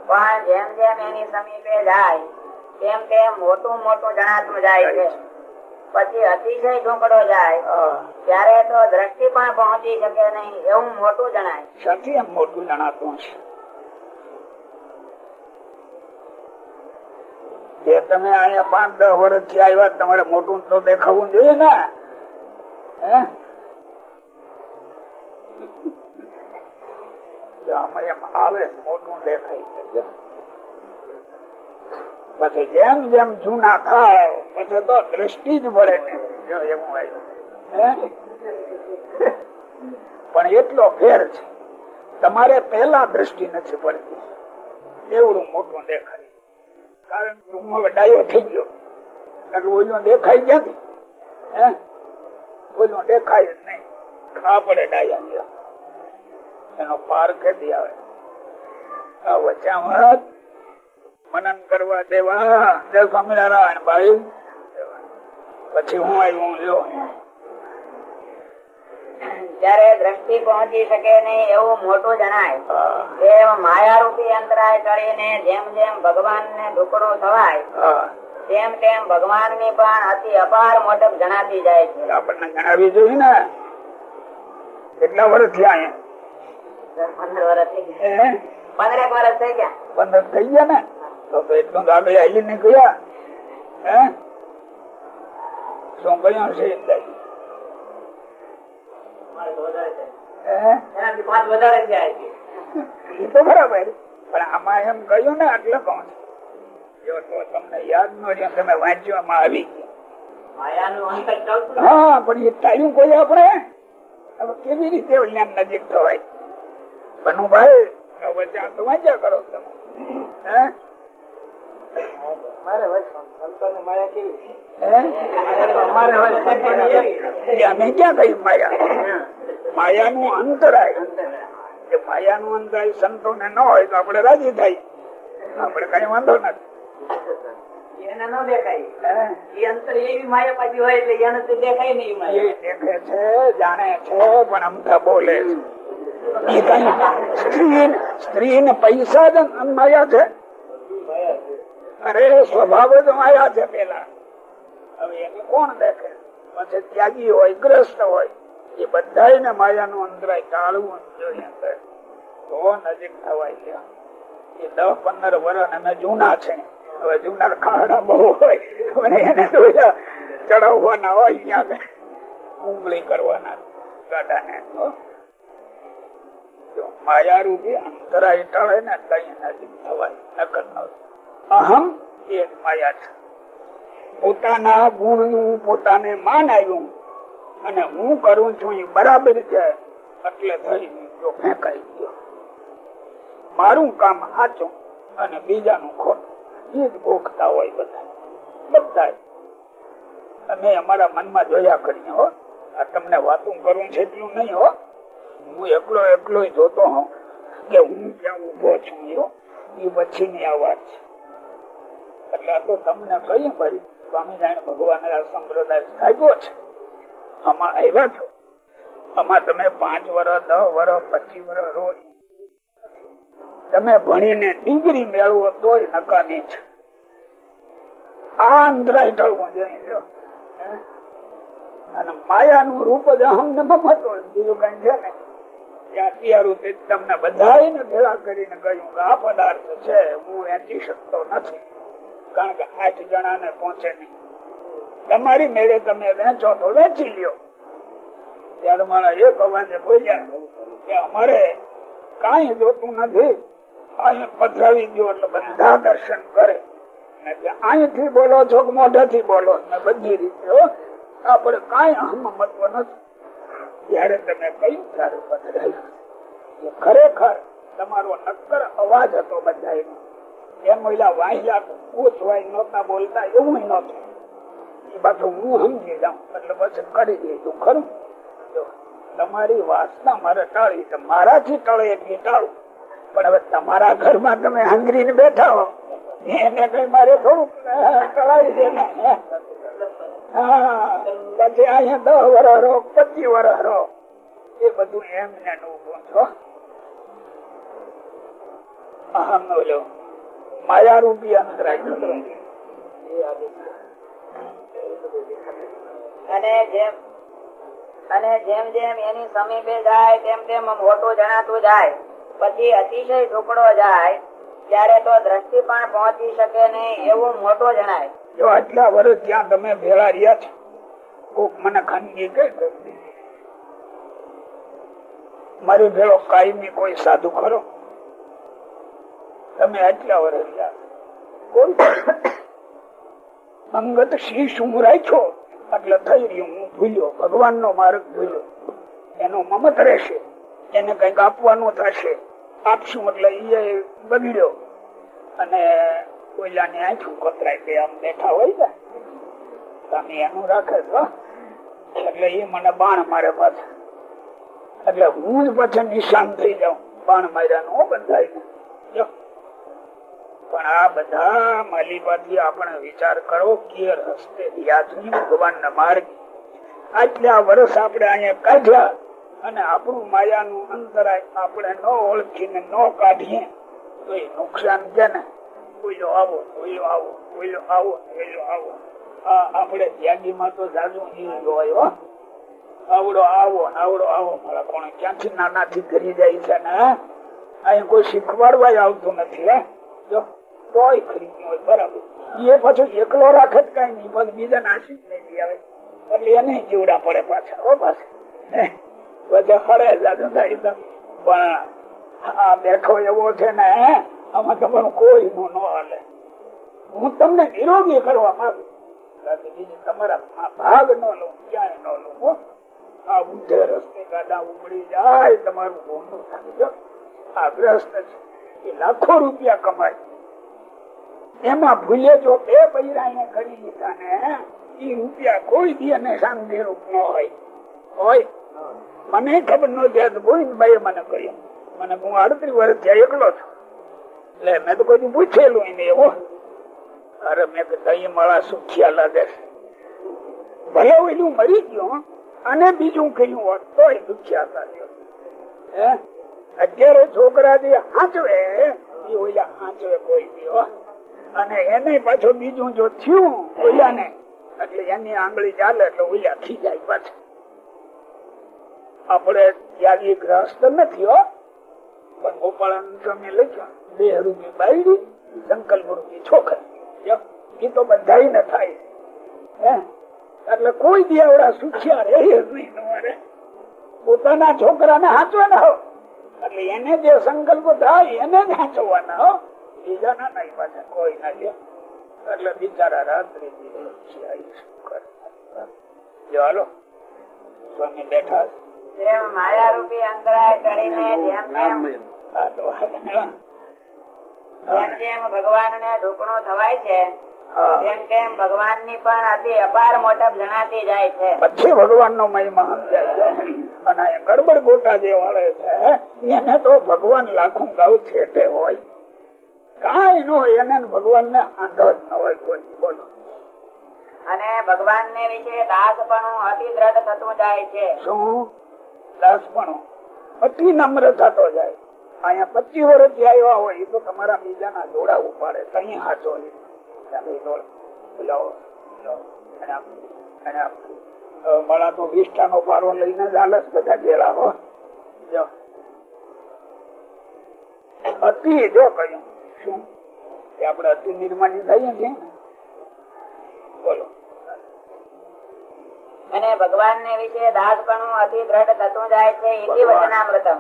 પણ જેમ જેમ એની સમીપે જાય તેમ તેમ મોટું મોટું જણાતું જાય છે. પછી અતિશય ઢોકડો જાય ત્યારે તો દ્રષ્ટિ પણ પહોંચી શકે નહીં એવું મોટું જણાય એમ મોટું જણાતું છે જે તમે અહીંયા પાંચ દસ વર્ષથી આવ્યા તમારે મોટું તો દેખાવું જોઈએ ને હે? જો એમ આવે મોટું દેખાય. પછી જેમ જેમ જૂના થાય, પછી તો દ્રષ્ટિ જ મળે જો એવું આવ્યું પણ એટલો ફેર છે. તમારે પેલા દ્રષ્ટિ નથી પડતી. એવડું મોટું દેખાય. કારણ કે ડાયો થઈ ગયો. કે ઓલું દેખાય ક્યાંથી? હે? ઓલું દેખાય જ નહીં. પડે ડાયા એનો પાર ખેતી આવે. વચામત મનન કરવા દેવા. જય સ્વામિનારાયણ ભાઈ. પછી હું આવ્યું જો જયારે દ્રષ્ટિ પહોંચી શકે નહીં એવું મોટું જણાય. એમ માયારૂપી અંતરાય ચડીને જેમ જેમ ભગવાન ને ઢુકડું થવાય તેમ તેમ ભગવાનની પણ અતિ અપાર મોટપ જણાતી જાય છે. આપણને જણાવી જોઈએ ને? કેટલા વર્ષ થયા અહીંયા? પંદર ગયા. હે? પંદરેક વર્ષ થઈ ગયા. પંદર થઈ ગયા ને? તો તો એટલું આગળ આવી ને ગયા. હે? શું કહ્યું છે? હે? એનાથી પાંચ વધારે જાય છે. એ તો બરાબર. પણ આમાં એમ કહ્યું ને આટલે કોણ? જો તો તમને યાદ ન રહ્યું તમે વાંચવામાં આવી હા પણ એ ટાળ્યું કોઈ આપણે? હવે કેવી રીતે જ્ઞાન નજીક થવાય? બનુભાઈ હવે ત્યાં તો વાંચ્યા કરો તમે. હે? અમે ક્યાં કહ્યું માયા? માયાનું અંતરાય માયા નું અંતરાય સંતોને ન હોય તો આપડે રાજી થાય. આપડે કઈ વાંધો નથી. એને ન દેખાય. એ અંતર એવી માયા પાછી હોય એટલે એને તો દેખાય નહીં એ દેખે છે જાણે છે પણ અમથા બોલે છે. સ્ત્રી સ્ત્રી ને પૈસા જ માયા છે? અરે સ્વભાવ જ માયા છે પેલા. હવે એને કોણ દેખે? પછી ત્યાગી હોય, ગ્રસ્ત હોય, એ બધા માયા નું અંતરાય ટાળવું જોઈએ તો નજીક થવાય એ દસ, પંદર વર્ષ અમે જૂના છે. હવે જૂના ખાડા બહુ હોય. એને ચડાવવાના હોય ત્યાં ઉંગળી કરવાના ગાડાને. માયા રૂપી અંતરાય ટળે ને નજીક થવાય, નકર ન અહમ એ માયા છે પોતાના ગુણનું પોતાને માન આવ્યું અને હું કરું છું એ બરાબર છે એટલે થઈ ફેંકાઈ ગયો. મારું કામ સાચું અને બીજાનું ખોટું. એ જ ભોગતા હોય બધા. બધા અમે અમારા મનમાં જોયા કરીએ હો. આ તમને વાતું કરું છે એટલું નહીં હો. હું એકલો એકલો જોતો હોઉં કે હું ક્યાં ઊભો છું એ પછી ની આ વાત છે. તમે પાંચ વર્ષ દસ વર્ષ તમે ભણીને ડિગ્રી મેળવો તોય નકામી છે. આ અંતરાય અને માયા નું રૂપ જ અહમ ને મમત્વ બીજું કઈ છે ને? તમને બધા ભેળા કરીને કહ્યું કે આ પદાર્થ છે, હું વેચી શકતો નથી. કારણ કે આઠ જણા ને પહોંચે નહીં. તમારી મેળે તમે વેચો તો વેચી લ્યો. ત્યારે મારા એક અવાજે બોલ્યા કે અમારે કઈ જોતું નથી. અહીંયા પધરાવી દો એટલે બધા દર્શન કરે. અહીંથી બોલો છો કે મોઢાથી બોલો. ને બધી રીતે આપણે કઈ અહમ મહત્વ નથી. જયારે તમે કયું ત્યારે પધરાયું. ખરેખર તમારો નક્કર અવાજ હતો બધા એમ ઓલા વાહિલા પૂછવાય નતા બોલતા, એવું નહોતું. એ પાછું હું સમજી જાઉં, એટલે પછી કરી દીધું ખરું? તમારી વાસના મારે ટાળી મારાથી ટળે ટાળું. પણ હવે તમારા ઘરમાં તમે હાંગરીને બેઠા હો, એને કઈ મારે થોડુંક ટળાવી દે ને. પછી અહીંયા દસ વર્ષ રહો, પચીસ વર્ષ રહો. એ બધું એમને ઉભું છો અહમ ઓલો માયા રૂપી અંતરાય અને જેમ અને જેમ જેમ એની સમીપે જાય તેમ તેમ મોટું જણાતું જાય. પછી અતિશય ઢુકડો જાય ત્યારે તો દ્રષ્ટિ પણ પહોંચી શકે નહીં એવું મોટો જણાય. જો આટલા વર્ષ ત્યાં તમે ભેળા રહ્યા છો કોક મને ખાનગી કઈ મારી ભેળો કાયમી કોઈ સાધુ ખરો? તમે આટલા વર્ષ અંગત શીશ હું રાખ્યો. એટલે થઈ રહ્યું, હું ભૂલ્યો ભગવાન નો માર્ગ ભૂલ્યો. એનો મમત રહેશે. એને કંઈક આપવાનું થશે. આપશું એટલે એ બગડ્યો. અને કોઈલાની આંખું કતરાય કે આમ બેઠા હોય ને. તમે એનું રાખે છો. એટલે એ મને બાણ મારે પાછા. એટલે હું જ પાછા નિશાન થઈ જાઉં. બાણ માર્યા નો બંધાય. પણ આ બધા માલિબાથી આપણે વિચાર કરો કે રસ્તે ભગવાન ના માર્ગ. આટલા વર્ષ આપણે અહીંયા કાઢ્યા અને આપણું માયાનું અંતરાય આપણે ન ઓળખીને ન કાઢીએ, તો એ નુકસાન છે ને? કોઈલો આવો કોઈલો આવો કોઈલો આવો કોઈલો આવો. આપણે ત્યાગીમાં તો જાજુ જોયો આવડો, આવો આવડો, આવો. મારા કોણ ક્યાંથી નાના થી કરી જાય છે ને? અહીંયા કોઈ શીખવાડવા આવતું નથી, હે. જો. તોય ખરીદ્યું હોય, બરાબર. એ પાછું એકલો રાખે જ કઈ નહીં પછી બીજા નાસી જ નહીં આવે એટલે એને જીવડા પડે પાછા, હો પાછા. પણ આ ભાગ ન લો ક્યાંય ન લો આ ઊંધે રસ્તે ગાડા ઉમડી જાય, તમારું આ ગ્રસ્ત છે, એ લાખો રૂપિયા કમાય. એમાં ભૂલે જો બે બૈરા કરી લીધા ને એ રૂપિયા કોઈ દી અને શાંતિ રૂપ ન હોય. હોય? મને ખબર ન થાય ગોવિંદભાઈ મને કહ્યું મને હું અડત્રીસ વર્ષ થયા એકલો છું. એટલે મેં તો કોઈ પૂછેલું એને એવું અરે મેં કઈ મળા સુખ્યા લાગે ભલે ઓલું મરી ગયો, અને બીજું કહ્યું હોત તો દુખ્યા હતા અત્યારે છોકરા જે હાંચવે, એ ઓલા હાંચવે કોઈ દી હો. અને એને પાછું બીજું જો થયું ઓલા ને એટલે એની આંગળી ચાલે એટલે ઓલા જાય પાછું. આપણે ત્યાગી ગ્રહસ્થ નથી પણ ગોપાલ લખ્યા, બે રૂપી બાયડી સંકલ્પ રૂપી છોકરી. એ તો બધા ને થાય. હે? એટલે કોઈ દિયાવડા સુખ્યા જ નહીં તમારે. પોતાના છોકરાને હાચવાના હો. એટલે એને જે સંકલ્પ થાય, એને જ હાચવાના હો. બીજાના નહીં પાસે કોઈ નથી. એટલે બિચારા રાત્રિ ચાલો સ્વામી બેઠા. માયા રૂપી અંતરાય ભગવાન ને ઢોકણું થવાય છે હા. તેમ તેમ ભગવાનની પણ અતિ અપાર મોટપ જણાતી જાય છે. પછી ભગવાન નો મહિમા અને ગડબડ ગોટા જે વાળે છે એને તો ભગવાન લાખો ગાઉ છેટે હોય. કાંઈ નો હોય એને ભગવાન ને આંધો જ ન હોય કોઈ બોલો. અને ભગવાન ને વિશે દાસપણું અતિ દ્રઢ થતું જાય છે. શું? દાસપણું અતિ નમ્ર થતો જાય. અહીંયા પચીસ વર્ષ આવ્યા હોય એ તો તમારા બીજાના જોડા ઉપાડે કઈ હાથો મારા તો વિષ્ઠાનો પારો લઈને જ બધા ગેલા હો. અતિ જો કહ્યું. શું એ આપણે અતિ નિર્માણી થઈએ છીએ. બોલો. અને ભગવાન ને વિશે દાસપણું અતિ દ્રઢ થતું જાય છે ઇતિ વચનામૃતમ.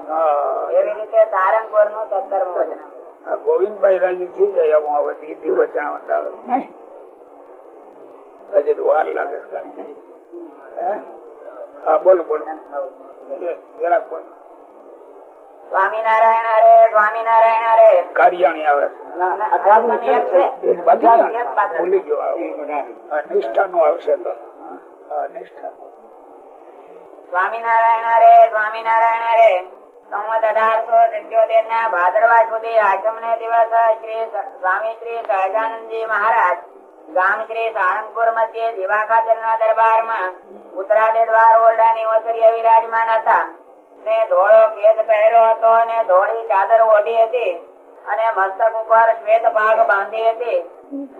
એવી રીતે સારંગપુરનું સત્તરમું વચન ગોવિંદભાઈ રાજી થઈ જાય હું હવે દીદી વચાવટ આવે. હજી વાર લાગે હે? હા બોલો બોલો. જરાક બોલો. સ્વામિનારાયણ હરે સ્વામિનારાયણ હરે. કાર્યાણી આવે ના. એક બાકી. ભૂલી ગયો. આ નિષ્ઠાનું આવશે તો. હા, સ્વામિનારાયણ હરે સ્વામિનારાયણ હરે. સંવત અઢારસો સિત્યોતેર ના ભાદરવા સુધી આઠમ ને દિવસ શ્રી સ્વામી શ્રી સહજાનંદજી મહારાજ ગામ શ્રી સાળંગપુર મધ્યે દિવાખાતર ના દરબારમાં ઉત્તરાદે દ્વાર ઓરડાની ઓસરીએ વિરાજમાન હતા. ને ધોળો ખેત પહેર્યો હતો અને ધોળી ચાદર ઓઢી હતી અને મસ્તક ઉપર શ્વેત પાગ બાંધી હતી.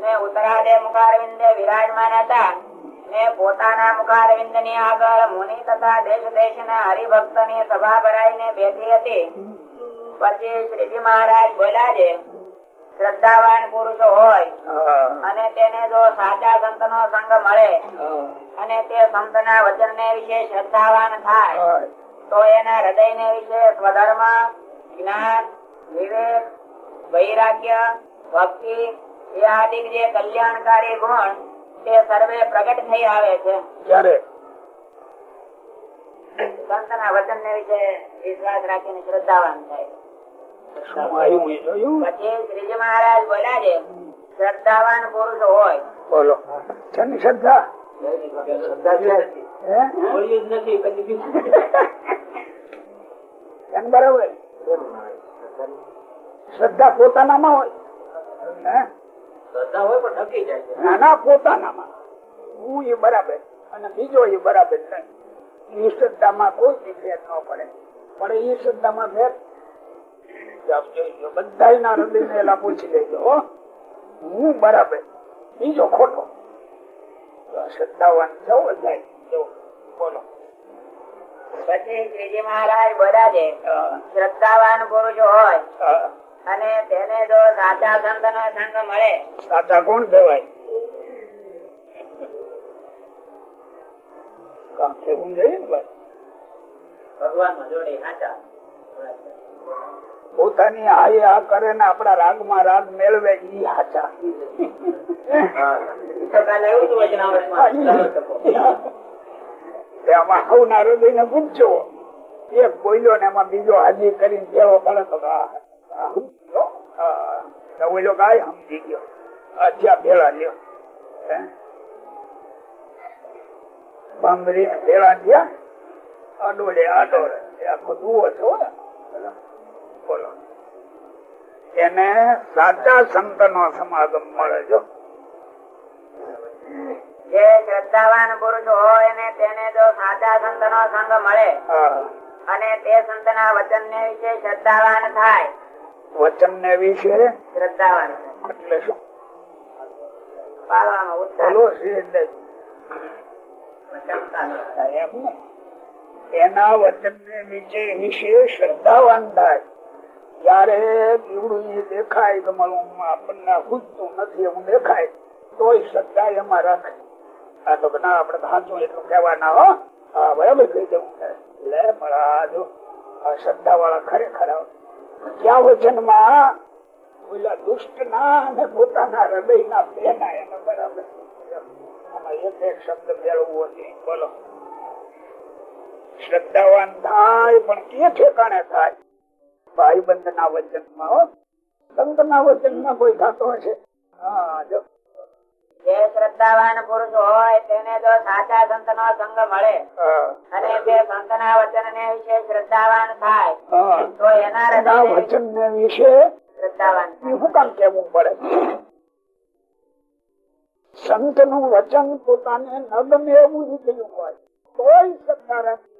ને ઉત્તરાદે મુખારવિંદે વિરાજમાન હતા. ને પોતાના મુખારવિંદની આગળ મુનિ તથા દેશ દેશ ના હરિભક્તની સભા ભરાઈને બેઠી હતી. પછી શ્રીજી મહારાજ બોલ્યા છે શ્રદ્ધાવાન પુરુષો હોય અને તેને જો સાચા સંત નો સંગ મળે અને તે સંત ના વચન ને વિશે શ્રદ્ધાવાન થાય. તો એના હૃદય ને વિશે સ્વધર્મ જ્ઞાન વિવેક વૈરાગ્ય ભક્તિ એ આદિ જે કલ્યાણકારી ગુણ તે સર્વે પ્રગટ થઈ આવે છે. ક્યારે? સંતના વચન ને વિશે વિશ્વાસ રાખીને શ્રદ્ધાવાન થાય. પછી શ્રીજી મહારાજ બોલ્યા છે શ્રદ્ધાવાન પુરુષ હોય. બોલો. શ્રદ્ધા? એમ બરાબર. શ્રદ્ધા પોતાનામાં હોય. ના નાના પોતાનામાં. હું એ બરાબર અને બીજો એ બરાબર નહીં. એ શ્રદ્ધામાં કોઈ દી ફેર ન પડે. પણ એ શ્રદ્ધામાં ફેર બધા ના હૃદય ને પૂછી લેજો હો. હું બરાબર. બીજો ખોટો. શ્રદ્ધાવાન સૌ બોલો. પછી શ્રીજી મહારાજ બોલ્યા છે શ્રદ્ધાવાન પુરુષ હોય અને તેને જો સાચા સંત નો સંગ મળે. સાચા કોણ કહેવાય? ભગવાન જોડે સાચા. પોતાની આય આ કરે ને આપડા રાગમાં રાગ મેળવે ઈ હાચા. બોલ્યો આ સમજો. ગયો. અચ્છા, ભેળા લ્યો? ને ભેળા થયા અડોલે એ આખો દુવો છો. ને બોલો એને સાચા સંત નો સમાગમ મળે જો. જે શ્રદ્ધાવાન પુરુષ હોય ને તેને જો સાચા સંત નો સંગ મળે. અને તે સંતના વચન ને વિશે શ્રદ્ધાવાન થાય. વચન ને વિશે? શ્રદ્ધાવાન. એટલે શું? પાળવામાં ઉત્સાહ. બોલો છે એટલે. ક્ષમતા. એમ ને. એના વચન ને વિશે શ્રદ્ધાવાન થાય. જયારે દીવડું દેખાય મારું આપણને ખૂજતું નથી, એવું દેખાય, તોય શ્રદ્ધા એમાં રાખે. આ તો ના આપડે સાચું એટલું કહેવાના, હો. હા, બરાબર કહી દઉં. લે પણ આ શ્રદ્ધા વાળા ખરેખર ક્યાં વચનમાં? પેલા દુષ્ટ ના અને પોતાના હૃદય ના બેના એને બરાબર. એક એક શબ્દ મેળવવો જોઈએ બોલો. શ્રદ્ધાવાન થાય, પણ કે ઠેકાણે થાય? ભાઈબંધ ના વચનમાં સંત ના વચનમાં કોઈ થતો હશે? હા જો. જે શ્રદ્ધાવાન પુરુષ હોય તેને જો સાચા સંત નો સંગ મળે. અને તે સંત ના વચન ને વિશે શ્રદ્ધાવાન થાય તો એના હૃદય વચન ને વિશે શ્રદ્ધાવાન થાય. શું કામ કેવું પડે? સંતનું વચન પોતાને ન ગમે એવું નીકળ્યું હોય. કોઈ શ્રદ્ધા રાખી.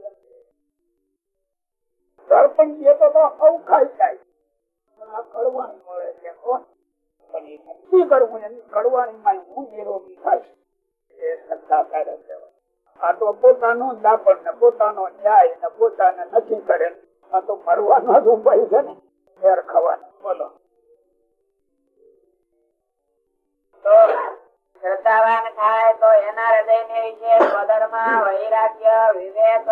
સરપંચ એ તો અવખાઈ જાય. કડવાણી મળે છે કોણ પણ કરવું એની? કડવાણીમાં હું નિરોગી થાય એ શ્રદ્ધા કરે છે. આ તો પોતાનો દાપણ ને પોતાનો ન્યાય ને પોતાને નથી કરે. આ તો મરવાનો જ ઉપાય છે ને. ફેર ખાવાનો. બોલો. તો શ્રદ્ધાવાન થાય તો એના હૃદય ને વિશે વૈરાગ્ય વિવેક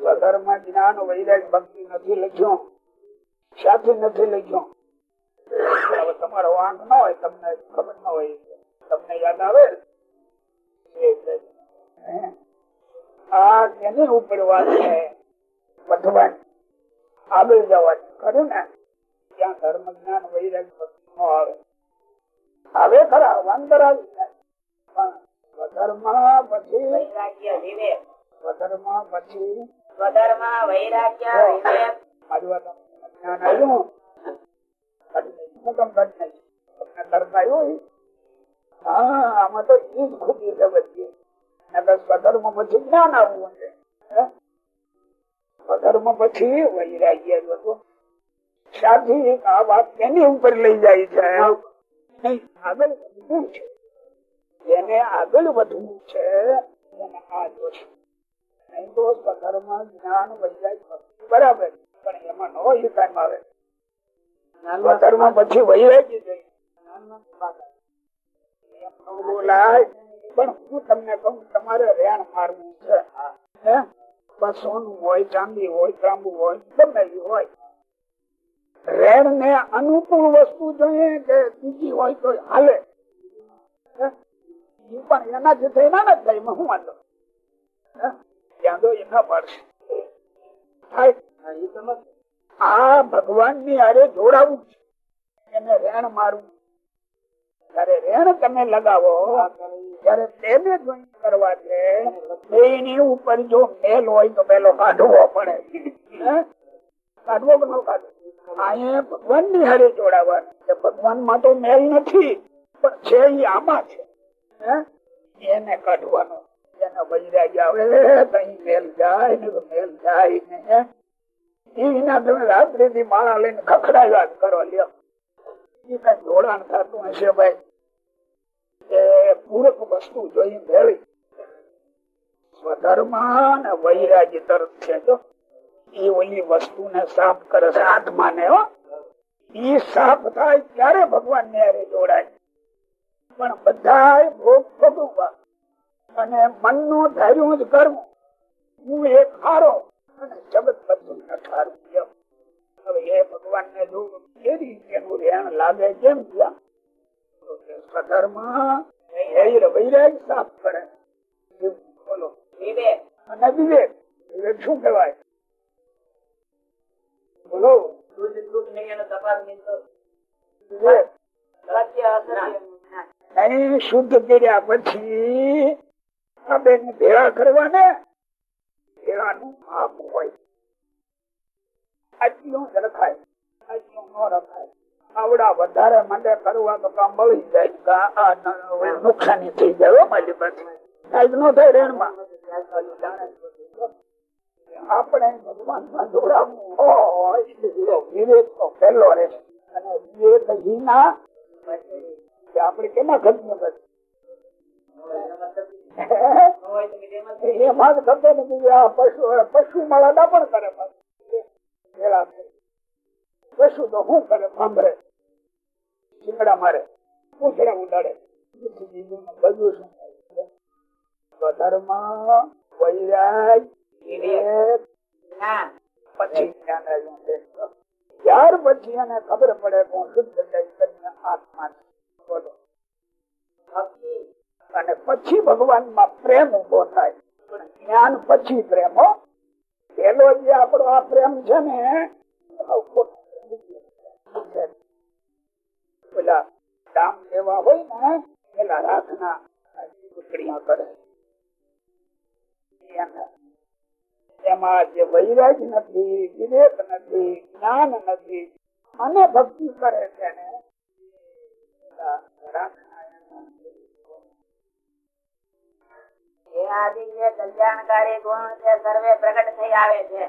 સ્વધર્મ જ્ઞાન વૈરાગ ભક્તિ નથી લખ્યો. સાથી નથી લખ્યો. હવે તમારો વાંક ન હોય તમને ખબર ન હોય. તમને યાદ આવે? આ એની ઉપર વાત છે વધવાની આગળ જવાની. ખરું ને? ત્યાં ધર્મ જ્ઞાન વૈરાગ ભક્તિ ન આવે. આવે ખરા વાંદર આવી જાય પણ સ્વધર્મ પછી વૈરાગ્ય વિવેક સ્વધર્મ પછી સ્વધર્મ વૈરાગ્ય વિવેક એ? આમાં તો ઈ જ ખૂબી છે બધી સ્વધર્મ પછી જ્ઞાન આવવું છે સ્વધર્મ પછી વૈરાગ્ય. સાથી આ વાત એની ઉપર લઈ જાય છે આગળ વધવું છે જેને આગળ વધવું છે આ જોશ નહીં ધર્મ જ્ઞાન ભક્તિ બરાબર. પણ એમાં નો કામ આવે. ધર્મ પછી વૈરાગ્ય જોઈએ પણ હું તમને કહું, તમારે રેણ મારવું છે. સોનું હોય, ચાંદી હોય ત્રાંબુ હોય, ગમે હોય. રેણ ને અનુકૂળ વસ્તુ જોઈએ કે બીજી હોય તો હાલે. પણ એનાથી થઈ ના થાય એમાં હું વાંધો ભગવાનની હારે જોડાવું ઉપર જો મેલ હોય તો પેલો કાઢવો પડે? કાઢવો કાઢવો? અહીંયા ભગવાન હારે જોડાવાનું ભગવાનમાં તો મેલ નથી, પણ છે એ આમાં છે? એને કાઢવાનો. એને રાત્રિ થી માળા લઈને ખખડાવ્યા જ કરો, લ્યો. એ કઈ જોડાણ થતું હશે ભાઈ. પૂરક વસ્તુ જોઈ મેળવી સ્વધર્મ અને વૈરાગ્ય તરફ છે તો એ ઓલી વસ્તુ ને સાફ કરે છે આત્મા ને એ સાફ થાય ત્યારે ભગવાન ને જોડાય. પણ બધા ભોગ ભોગવવા. અને મનનું ધાર્યું જ કરવું હું એ ખારો અને જગત બધું નઠારું. હવે એ ભગવાન ને જોવું એ રીતે રેણ લાગે કેમ ત્યાં? સ્વધર્મ વૈરાગ સાફ કરે. બોલો. અને વિવેક. વિવેક શું કહેવાય? બોલો. શુદ્ધ કર્યા પછી આપણે ભગવાનમાં જોડાવું હોય વિવેક તો પહેલો અને વિવેક આપણે કેમાં પછી એમાં જ થતો નથી આ પશુ પશુ મળા પણ કરે પશુ તો શું કરે સાંભળે? શિંગડા મારે. પૂછડા ઉડાડે. બધું શું ધર્મ વૈરાગ પછી જ્ઞાન આવ્યું છે. ત્યાર પછી એને ખબર પડે કે હું શુદ્ધ આત્મા બોલો. અને પછી ભગવાનમાં પ્રેમ ઊભો થાય. જ્ઞાન પછી પ્રેમ પેલો જે આપણો આ પ્રેમ છે ને. પેલા કામ એવા હોય ને, પેલા રાખના ટુકડીઓ કરે. એમાં. જે વૈરાગ નથી, વિવેક નથી, જ્ઞાન નથી, અને ભક્તિ કરે છે ને આદિ જે કલ્યાણકારી ગુણ છે સર્વે પ્રગટ થઈ આવે છે.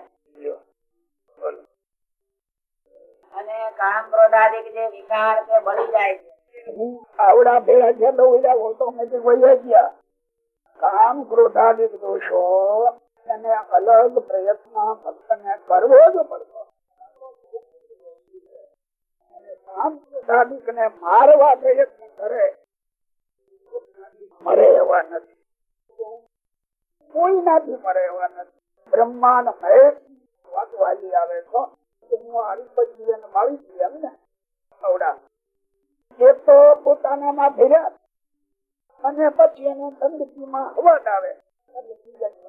અને કામ ક્રોધાદિક જે વિકાર છે બળી જાય છે. આવડા ભેળા છે તો ઓલા ઓટોમેટિક વહી ગયા. કામ ક્રોધાદિક દોષો એને અલગ પ્રયત્ન ભક્તને કરવો જ પડતો. કામ ક્રોધાદિક ને મારવા પ્રયત્ન કરે મરે એવા નથી. કોઈ નાથી મરે એવા નથી. બ્રહ્માંડ મહેશ વાત વાલી આવે છો હું એને એમ ને. આવડા. એ તો પોતાનામાં ભેર્યા. અને પછી એને તંદકીમાં અવાજ આવે. એટલે બીજાની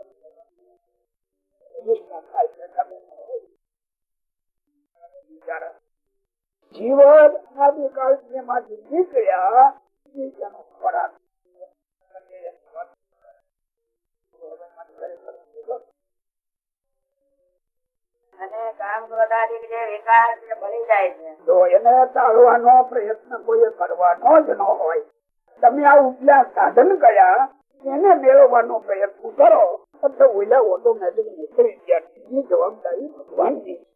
થાય છે, તમે ન હોય. બિચારા. જીવન અનાદિકાળ જેમાંથી નીકળ્યા ખોરાક સાધન કયા એને મેળવવાનો પ્રયત્ન કરો, તો ઓલા ઓટોમેટિક નીકળી ગયા. એની જવાબદારી ભગવાનની.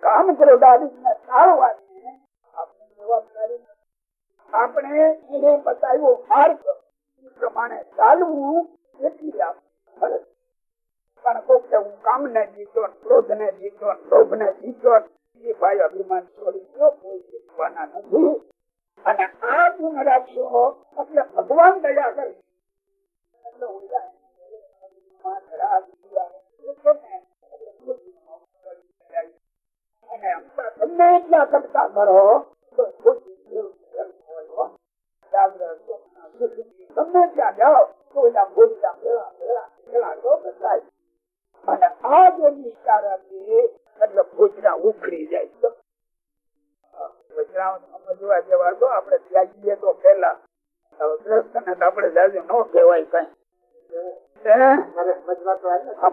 કામ ક્રોધાદિક ને ટાળવાની આપણી જવાબદારી આપણે એને બતાવ્યો માર્ગ. પ્રમાણે ચાલવું એટલી આપ ફરજ અને આ ગુણ રાખશો ભગવાન દયા કરે. અને તમને એટલા કરતા કરો નિષ્ઠા એટલે ભૂતના ઉખડી જાય. તો પેલા આપણે જાજુ ન કઈ.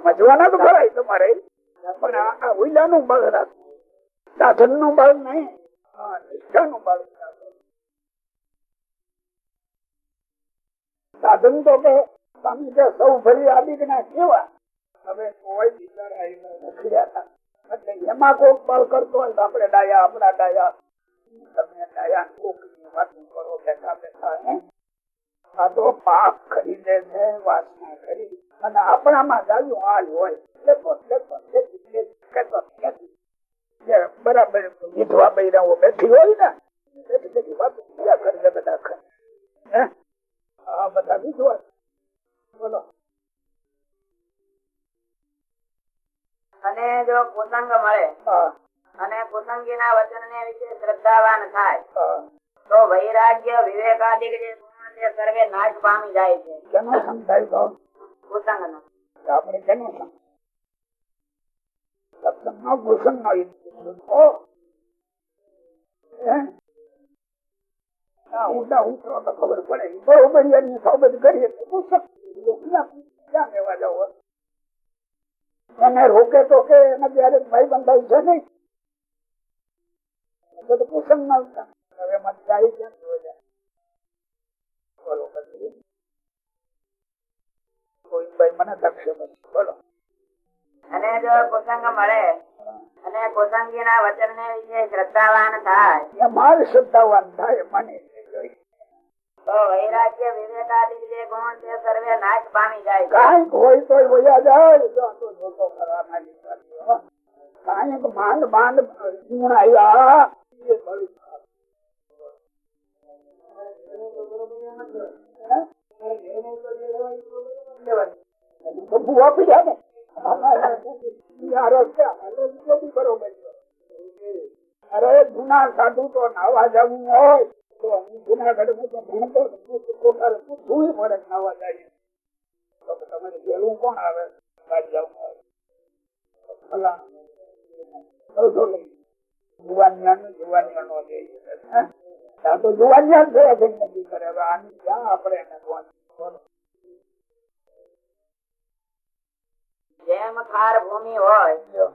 મજવાના તો ખરાય તમારે. પણ આ- આ ઉઈલાનું બળ રાખવું. સાધનનું બળ નહીં. હા, નિષ્ઠાનું બળ સાધન તો કે સ્વામી સૌ ફરી આદિક ના કેવા? હવે કોઈ બિચારા એમાં રખડ્યા હતા એટલે એમાં કોઈ બળ કરતો હોય તો આપણે ડાયા, આપણા ડાયા. તમે ડાયા, કોકની વાતું કરો, બેઠા બેઠા, હે? આ તો પાપ ખરીદે છે વાસના ખરીદ અને આપણામાં જાજુ હાલ હોય. કહેતો બરાબર વિધવા બૈરાઓ બેઠી હોય ને વાતો કર્યા કરે બધા. હે? બધા વિધવા. બોલો. અને જો કુસંગ મળે અને કુસંગી ના વચન ને વિશે શ્રદ્ધાવાન થાય તો વૈરાગ્ય વિવેકાદિક જે સર્વે નાશ પામી જાય છે. કેનો સમજાય તો? કુસંગ નો આપણે કેમ ઊંડા ઉતરો તો ખબર પડે. બરોબર કરીએ. ક્યાં ક્યાં લેવા જવું. એને રોકે તો કે એને ત્યારે ભાઈ બંધાય છે ના. હવે કેમ બોલો ગોવિંદભાઈ મને દક્ષ બોલો. અને જો કુસંગ મળે અને ના વચન ને શ્રદ્ધાવાન થાય. મારે શ્રદ્ધાવાન થાય મને તો વૈરાગ્ય વિવેકાદિક જે ગુણ જાય. કાંઈક હોય તો વયા અરે જૂના સાધુ તો નાવા જવું હોય. તો હું જુનાગઢ તો પડે જાય? તો તમારે કોણ આવે. જેમ ખાર ભૂમિ હોય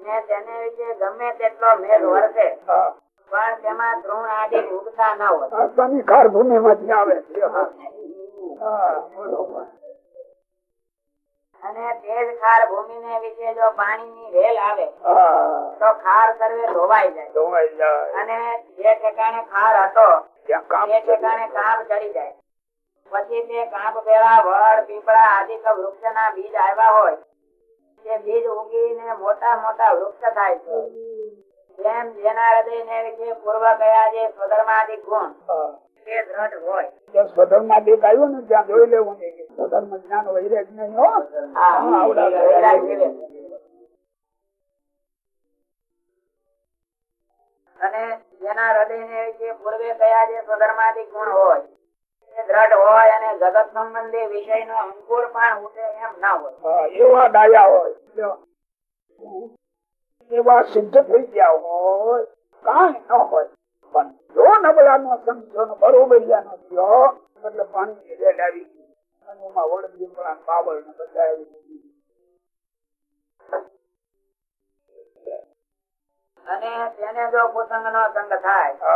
ને તેને વિશે ગમે તેટલો મેળ વરસે હા. પણ તેમાં તૃણ આદિ ઉગતા ન હોય. આ શનિકાર ભૂમિ માંથી આવે છે હા. હા, બરોબર. અને તેજ ખાર ભૂમિ ને વિશે જો પાણી ની રેલ આવે તો ખાર સર્વે ધોવાઈ જાય. ધોવાઈ જાય. અને જે ઠેકાણે ખાર હતો તે ઠેકાણે કામ ચડી જાય. પછી તે કાંપ પેલા વડ પીપળા આદિ વૃક્ષ ના બીજ આવ્યા હોય. તે બીજ ઉગીને મોટા મોટા વૃક્ષ થાય છે. જેમ જેના હૃદય ને વિશે પૂર્વ ગયા જે સ્વધર્માદિ ગુણ. હા. દ્રઢ હોય. જ્યાં સ્વધર્મમાં આવ્યું ને ત્યાં જોઈ લેવું સ્વધર્મ જ્ઞાન વૈરાગ નહીં હો. હા, આવડા વૈરાગ વિવેક. અને જેના હૃદય ને વિશે પૂર્વે કયા જે સ્વધર્માદિ ગુણ હોય. દ્રઢ હોય અને જગત સંબંધી વિષય નો અંકુર પણ ઉઠે એમ ના હોય. એવા ડાયા હોય. એવા સિદ્ધ થઈ ગયા હોય કાંઈ ન હોય. પણ જો નબળા નો સમજો ને બરોબરિયા નો થયો એટલે પાણી રેડ આવી અને એમાં વડદી પણ બાવળ ને બધા આવી અને તેને જો કુસંગ નો સંગ થાય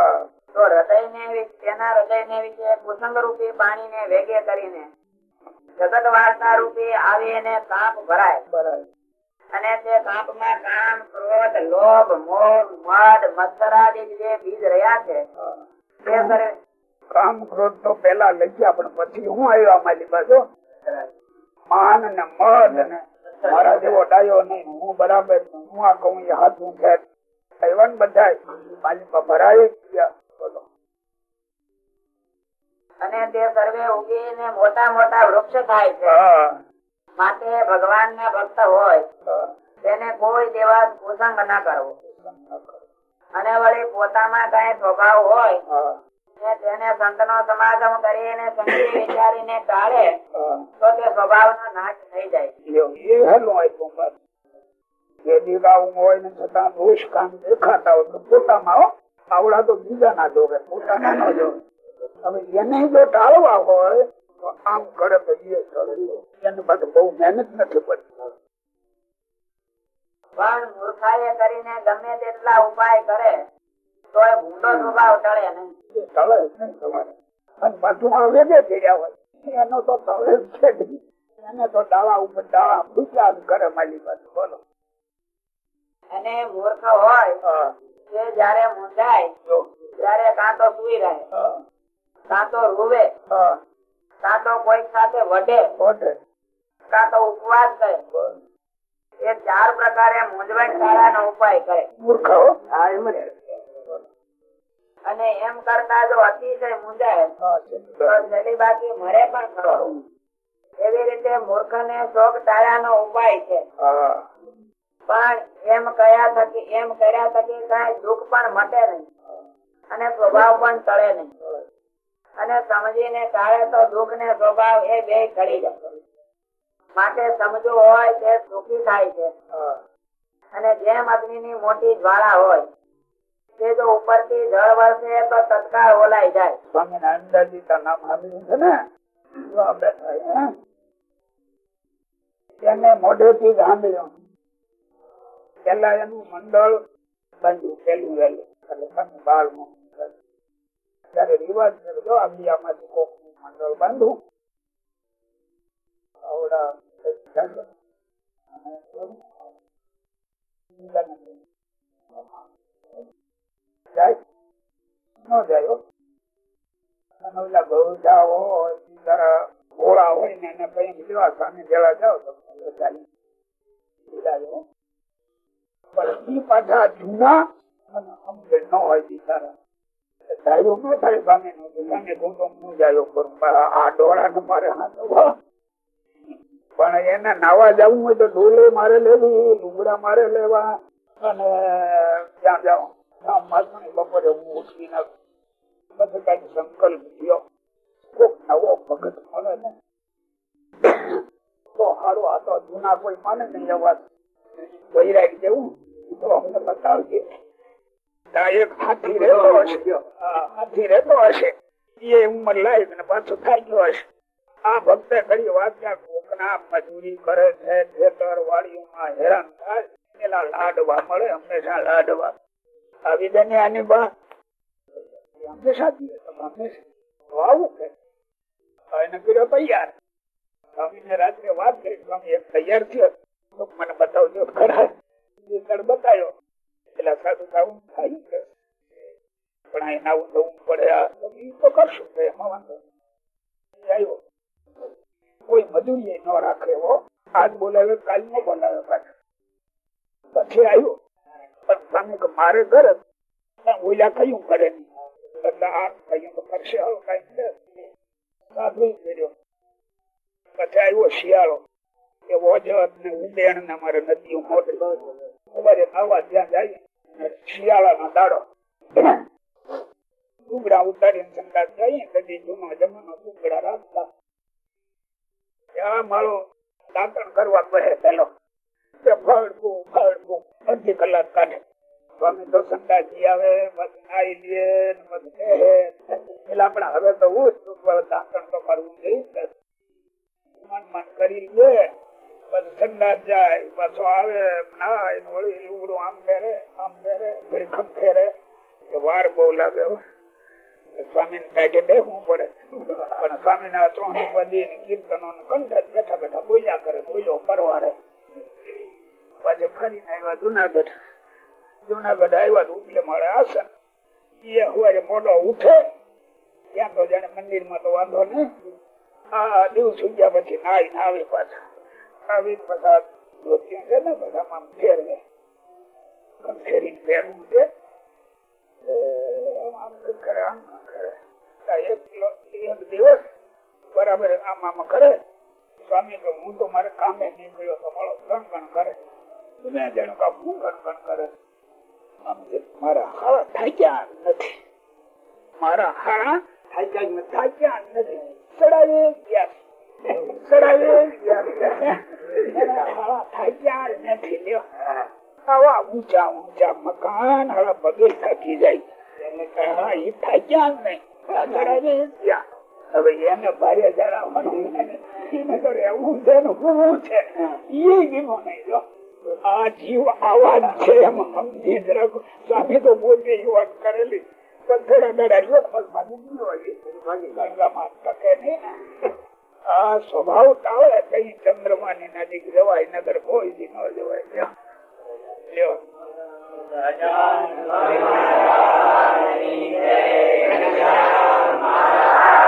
તો હૃદય ને તેના હૃદય ને વિશે કુસંગ રૂપી પાણી ને વેગે કરીને જગત વાર્તા રૂપી આવીને કાંપ ભરાય. બરાબર અને તે કાંપમાં કામ ક્રોધ લોભ મોહ મદ મત્સરાદિ જે બીજ રહ્યા છે તે સર્વે કામ ક્રોધ તો પેલા લઈ ગયા પણ પછી હું આવ્યો અમારી બાજુ? માન ને મદ ને મારા જેવો ડાયો નહીં હું બરાબર હું આ કહું હાથું છે આવ્યા ને બધા પાલિકા ભરાય ગયા. બોલો. અને તે સર્વે ઉગીને મોટા મોટા વૃક્ષ થાય છે. હા, માટે ભગવાન ના ભક્ત હોય તેને કોઈ દેવા કુસંગ ના કરવો. અને વળી પોતામાં કઈ સ્વભાવ હોય તેને સંત નો સમાગમ કરીને સમજી વિચારીને ટાળે તો તે સ્વભાવ નો નાશ થઈ જાય. જે દીવાવું હોય ને છતાં દોષ કામ દેખાતા હોય તો પોતામાં આવડા તો બીજા ના જોવે, પોતાના ન જોવે. હવે એને જો ટાળવા હોય આમ કરે તો એ એને પાછું બહુ મહેનત નથી પડતી પણ મૂર્ખાએ કરીને ગમે તેટલા ઉપાય કરે તો એ ભૂંડો સ્વભાવ ટળે નહીં. ટળે નહીં તમારે. અને વેગે હોય. એનો તો ટળે જ છે એને તો ડાળા ઉપર ડાળા પૂછ્યા કરે મારી પાસે. બોલો. અને મૂર્ખ હોય તે જયારે મુંજાય ત્યારે કાં તો સુઈ રહે કાં તો રૂવે કાં તો કોઈક સાથે વડે. કાં તો ઉપવાસ કરે. એ ચાર પ્રકારે મૂંઝવણ ટાળાનો ઉપાય કરે. મૂર્ખ. અને એમ કરતા જો અતિશય મૂંઝાય. તો. બાકી મરે પણ ખરો. એવી રીતે મૂર્ખ ને શોક ટાળાનો ઉપાય છે. પણ એમ કયા થકી એમ કર્યા થકી કઈ દુઃખ પણ મટે નહીં. અને સ્વભાવ પણ ટળે નહીં. અને સમજીને ટાળે તો દુઃખ ને સ્વભાવ એ બે ઘડી જાય માટે સમજવું હોય તે સુખી થાય છે. અને જેમ અગ્નિ ની મોટી જ્વાળા હોય તે જો ઉપરથી જળ વરસે તો તત્કાળ ઓલાઈ જાય. સ્વામીના અંદાજીતા નામ સાંભળ્યું છે ને? મોઢેથી સાંભળ્યું. પેલા એનું મંડળ બાંધ્યું પેલું વહેલું એટલે તમે બાળ મૂકી ત્યારે રિવાજ કરજો આંબિયામાંથી કોક મંડળ બાંધવું આવડા જૂના અને અમને ન હોય બિચારા પણ એને નાવા જવું હોય તો ડોલે મારે લેવી, લુગડા મારે લેવા. અને ત્યાં જાઉં. બપોરે હું ઉઠી નાખું પછી કઈ સંકલ્પ થયો. કોક નવો ભગત મળે ને. તો જૂના કોઈ માને નહીં અવાજ વૈરાગ જેવું. તો અમને બતાવજે. એક હાથી રહેતો હશે. હાથી રહેતો હશે. એ ઉંમર લાયક ને પાછો થાય ગયો હશે. આ ભક્તે કરી વાંચ્યા કોકના મજૂરી કરે છે ખેતર હેરાન થાય. લાડવા મળે, હંમેશા લાડવા. આવી દે આની બા. હંમેશા હંમેશા. આવું કે. એને કર્યો તૈયાર. સ્વામી રાત્રે વાત કરી, સ્વામી એક તૈયાર થયો. મને બતાવજો ખરા. બતાવ્યો પેલા સાધુ સાવું થાય પણ અહીં નાવું જવું પડે તો કરશું એમાં વાંધો આવ્યો. કોઈ મજૂરી ન રાખે એવો આજ બોલાવે કાલ ન બોલાવે પાછું. પછી આવ્યો. પણ સામે કે મારે ઘર ઓલા કયું કરે એટલે આ કયું તો કરશે કઈ સાધુ કર્યો. પછી આવ્યો શિયાળો. એ વોજ ને ઉદેણ ને અમારે નદીઓ મોટી. અડધી કલાક કાઢે. સ્વામી તો સંદાજી આવે પછી નાઈ લે એટલે આપણે હવે તો હું દાંતણ તો કરવું જોઈએ મન મન કરી લે પછી સંદાસ જાય, પાછો આવે સ્વામી મોડો ઉઠે. ત્યાં તો જાણે મંદિરમાં તો વાંધો નહીં. આ દિવસ ઉગ્યા પછી નાઈ ના આવી પાછા. આવી બધા છે ને, બધામાં ફેરવે. ફેરી ફેરવું છે. સ્વામી કે હું તો મારે કામે નીકળ્યો તો મળો ગણ ગણ કરે તમે જાણો કે હું ગણ ગણ કરે મારા હારા થાક્યા મારા હારા થાક્યા નથી. સડાવી ગયા સડાવી ગયા હારા થાક્યા નથી આવા ઊંચા ઊંચા મકાન હવે પગે થકી જાય. થાક્યા એને ભારે જણાવવાનું એને તો ને, આ સ્વભાવ તાવે કઈ ચંદ્રમા ની નજીક જવાય, નગર કોઈ દી ન જવાય. રાજા Hare Krishna.